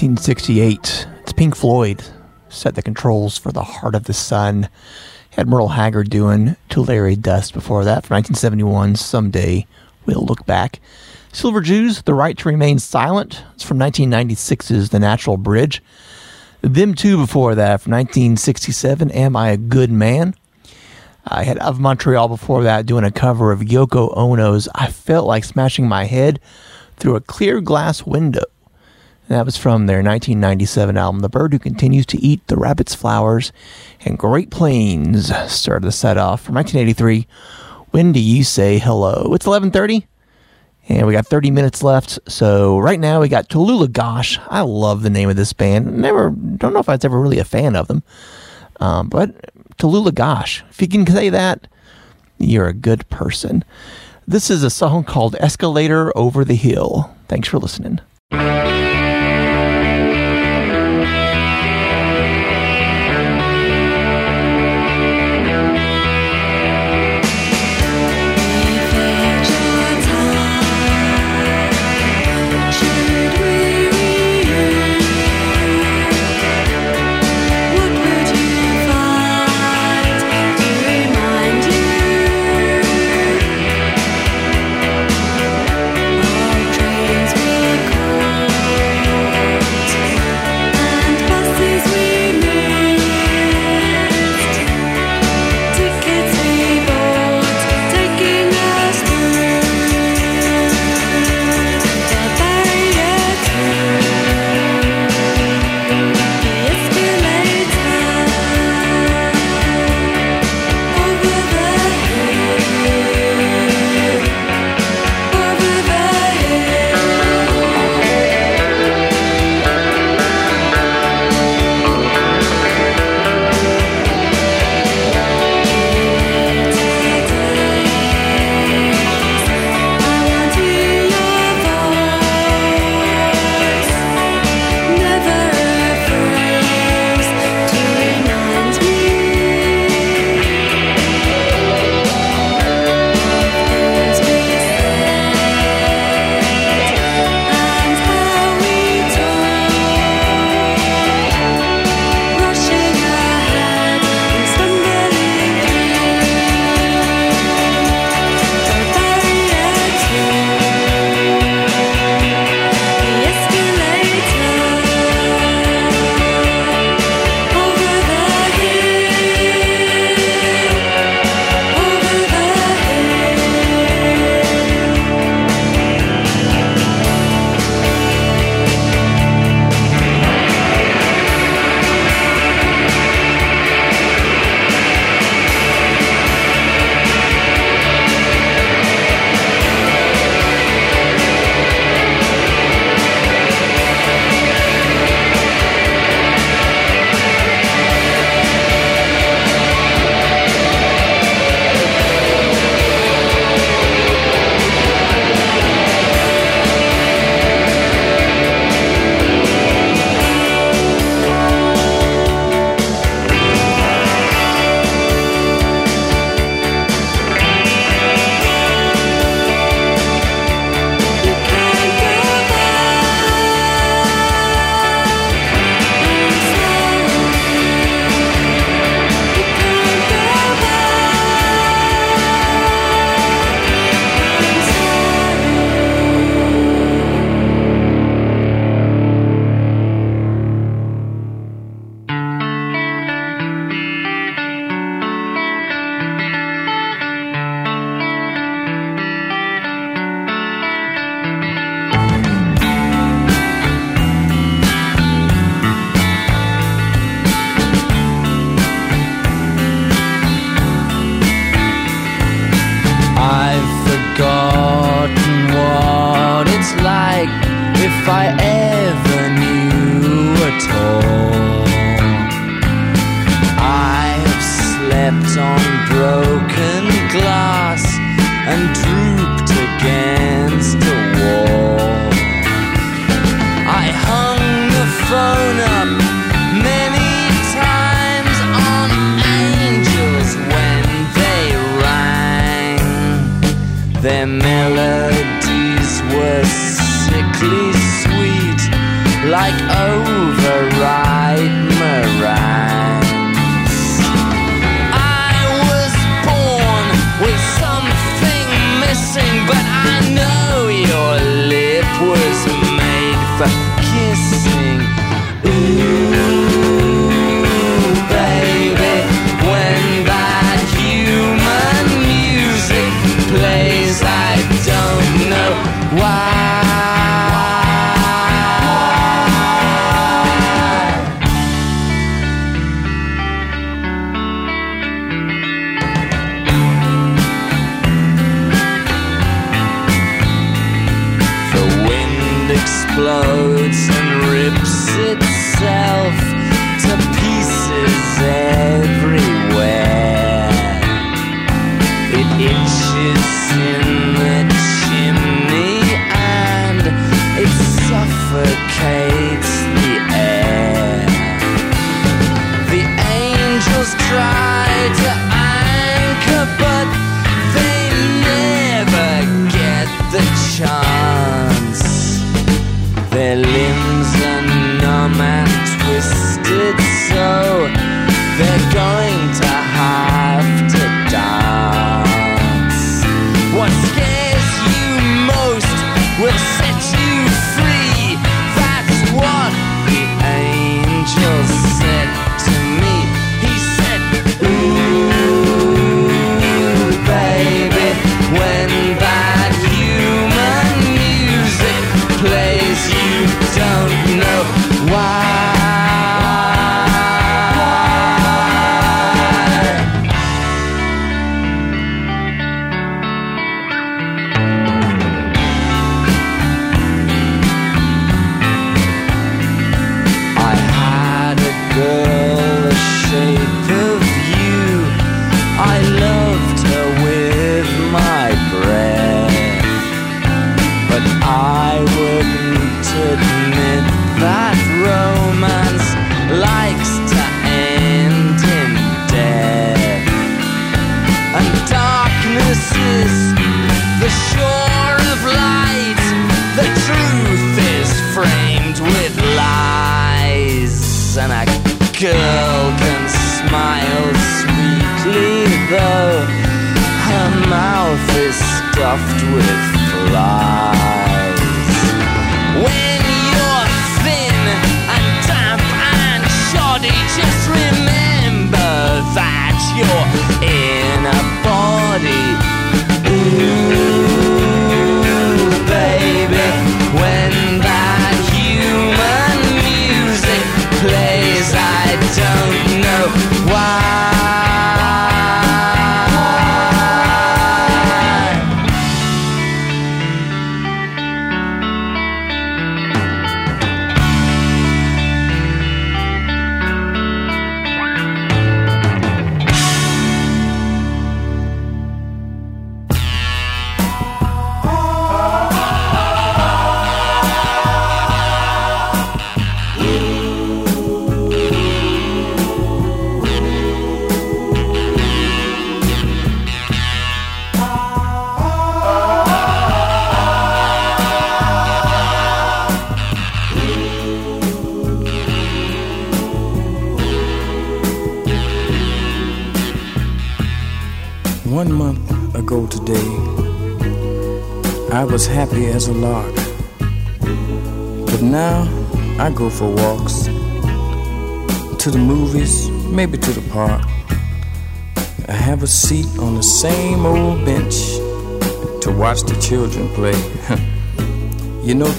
1968, it's Pink Floyd. Set the controls for the Heart of the Sun. Had Merle Haggard doing Tulare Dust before that. From 1971, Someday We'll Look Back. Silver Jews, The Right to Remain Silent. It's from 1996's The Natural Bridge. Them two before that, from 1967, Am I a Good Man? I had Of Montreal before that doing a cover of Yoko Ono's I Felt Like Smashing My Head Through a Clear Glass Window. And that was from their 1997 album, The Bird Who Continues to Eat the Rabbit's Flowers and Great Plains started the set off from 1983. When do you say hello? It's 11:30, and we got 30 minutes left. So right now we got Tallulah Gosh. I love the name of this band. Never, don't know if I was ever really a fan of them, um, but Tallulah Gosh. If you can say that, you're a good person. This is a song called Escalator Over the Hill. Thanks for listening.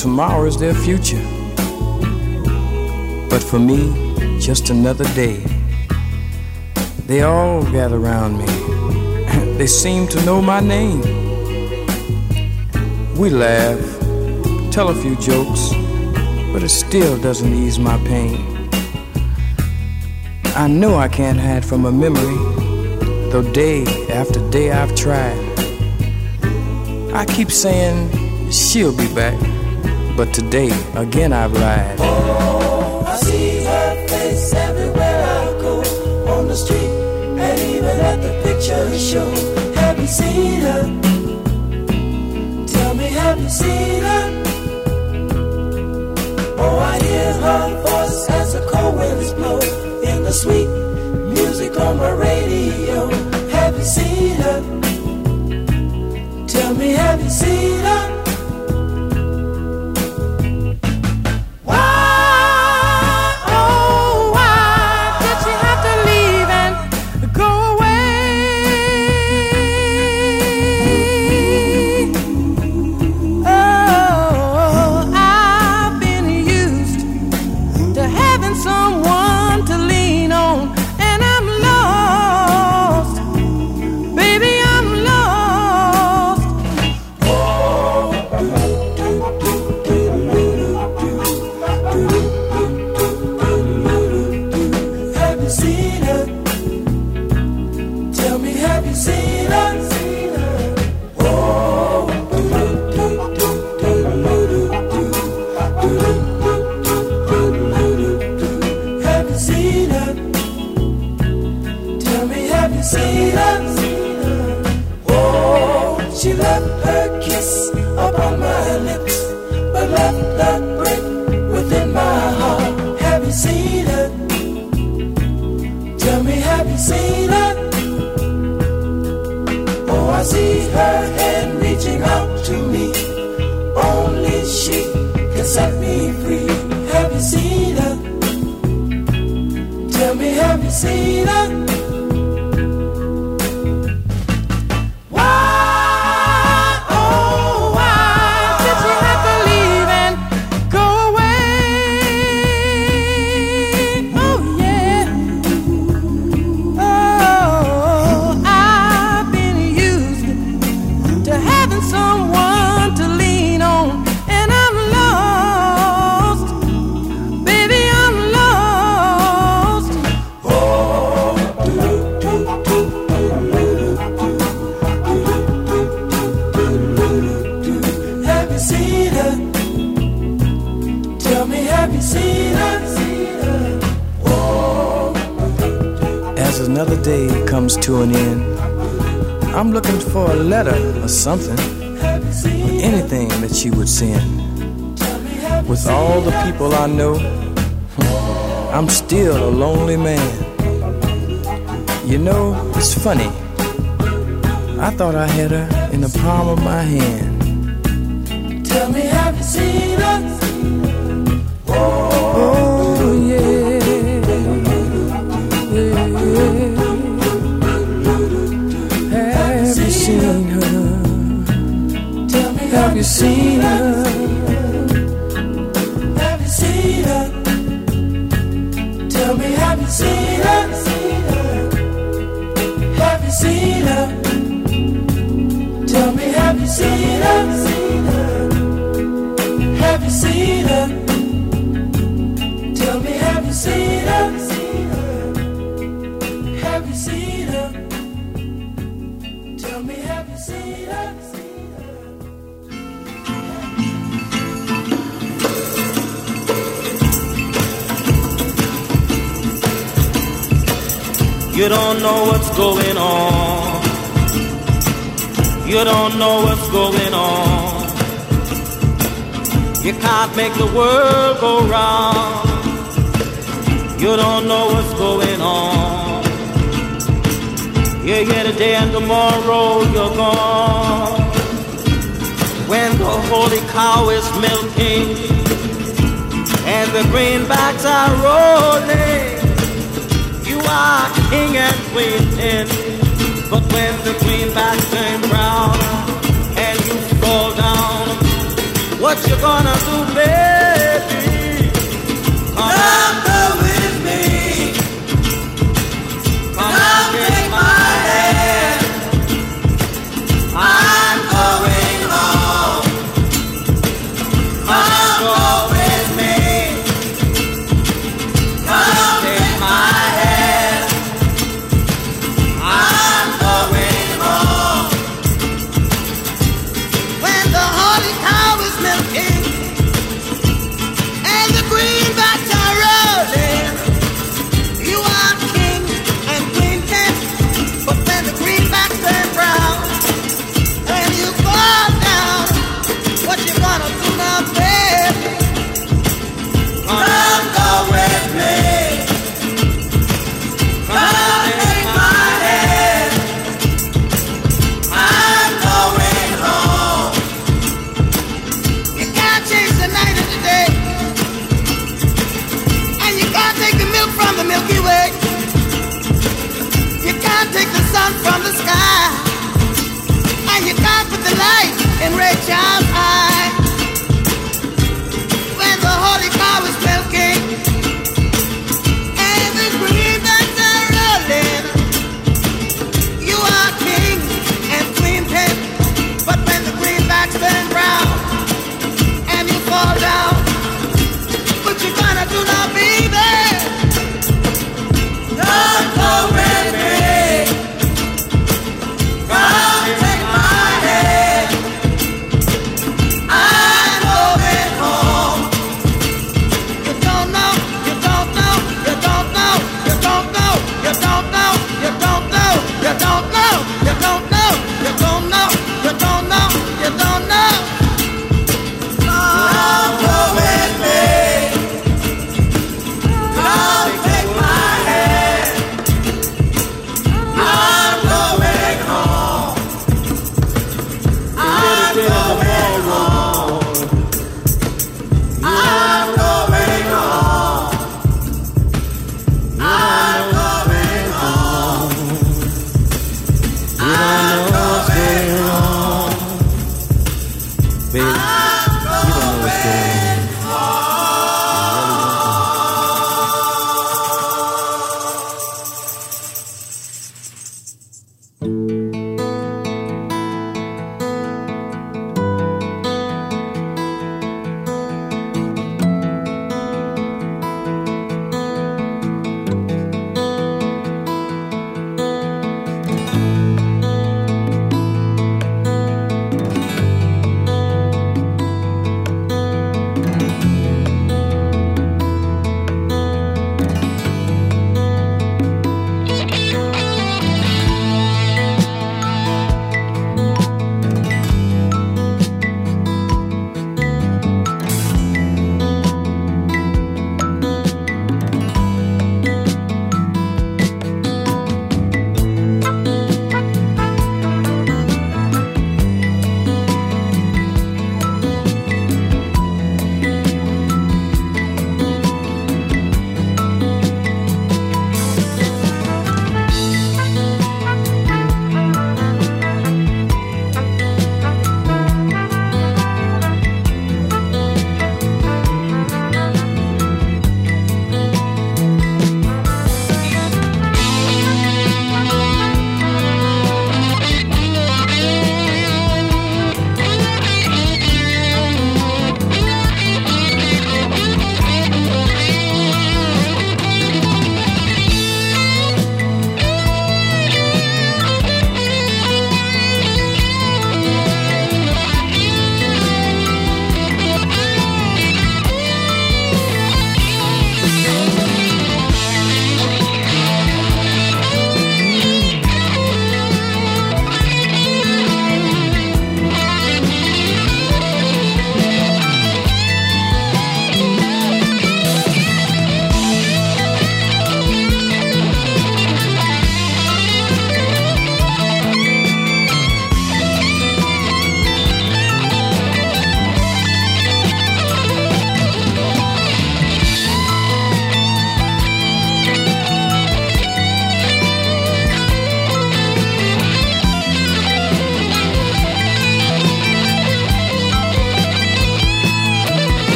Tomorrow is their future. But for me, just another day. They all gather around me. They seem to know my name. We laugh, tell a few jokes, but it still doesn't ease my pain. I know I can't hide from a memory, though day after day I've tried. I keep saying she'll be back, but today again I've lied. Oh, I see her face everywhere I go on the street and even at the picture show. Have you seen her? Tell me, have you seen her? Oh, I hear her voice as the cold winds blow in the sweet music on my radio. Have you seen her? Tell me, have you seen her? Lonely man. You know, it's funny. I thought I had her in the palm of my hand. Make the world go round. You don't know what's going on. You're here today and tomorrow you're gone. When the holy cow is milking and the greenbacks are rolling you are king and queen in. But when the greenbacks turn brown and you fall down, what you gonna do, baby? Come on, with me. Come on, take my hand. I'm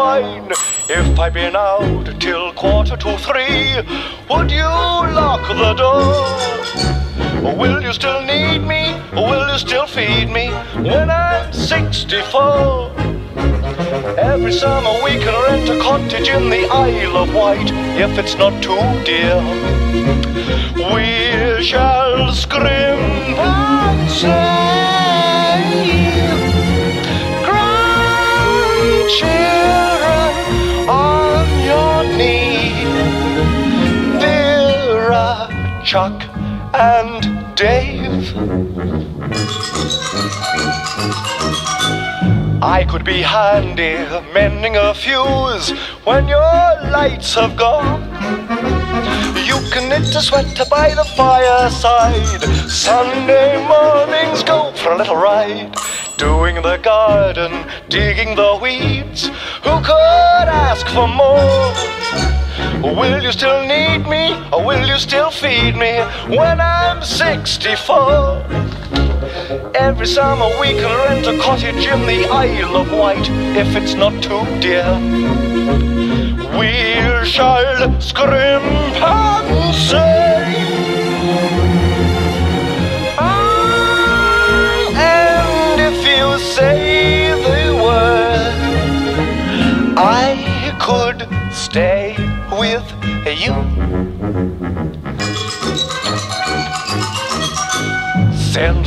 wine? If I've been out till quarter to three, would you lock the door? Will you still need me? Will you still feed me when I'm 64? Every summer we can rent a cottage in the Isle of Wight if it's not too dear. We shall scrimp and save grandchildren Chuck, and Dave. I could be handy mending a fuse when your lights have gone. You can knit a sweater by the fireside. Sunday mornings go for a little ride. Doing the garden, digging the weeds. Who could ask for more? Will you still need me or will you still feed me when I'm 64? Every summer we can rent a cottage in the Isle of Wight if it's not too dear. We shall scrimp and save.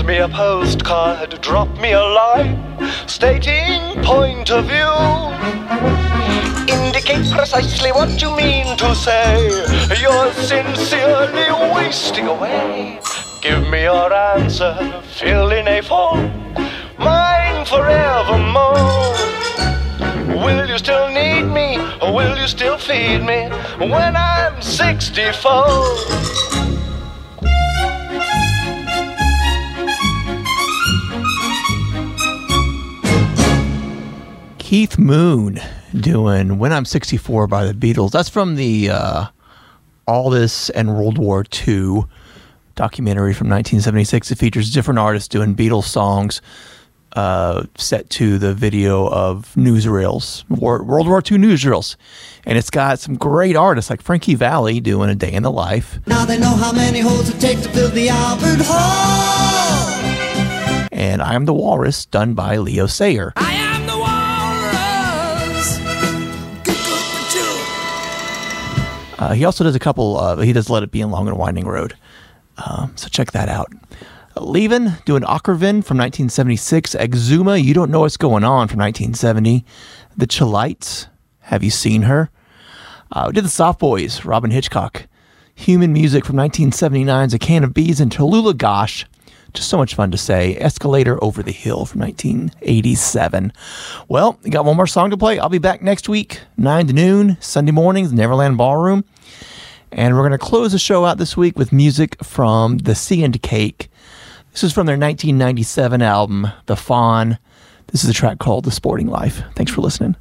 Me a postcard, drop me a line, stating point of view. Indicate precisely what you mean to say. You're sincerely wasting away. Give me your answer, fill in a form, mine forevermore. Will you still need me, or will you still feed me when I'm 64? Moon doing When I'm 64 by the Beatles. That's from the uh, All This and World War II documentary from 1976. It features different artists doing Beatles songs uh, set to the video of newsreels, War, World War II newsreels. And it's got some great artists like Frankie Valli doing A Day in the Life. Now they know how many holes it takes to fill the Albert Hall. And I Am the Walrus, done by Leo Sayer. Uh, he also does a couple. Uh, he does "Let It Be" in "Long and Winding Road," um, so check that out. Levin doing Ockervin from 1976. Exuma, "You Don't Know What's Going On" from 1970. The Chi-Lites, "Have You Seen Her?" Uh, we did the Soft Boys, Robyn Hitchcock. Human Music from 1979's A Can of Bees and Tallulah Gosh. Just so much fun to say. Escalator Over the Hill from 1987. Well, we got one more song to play. I'll be back next week, 9 to noon, Sunday mornings, Neverland Ballroom. And we're going to close the show out this week with music from The Sea and Cake. This is from their 1997 album, The Fawn. This is a track called The Sporting Life. Thanks for listening.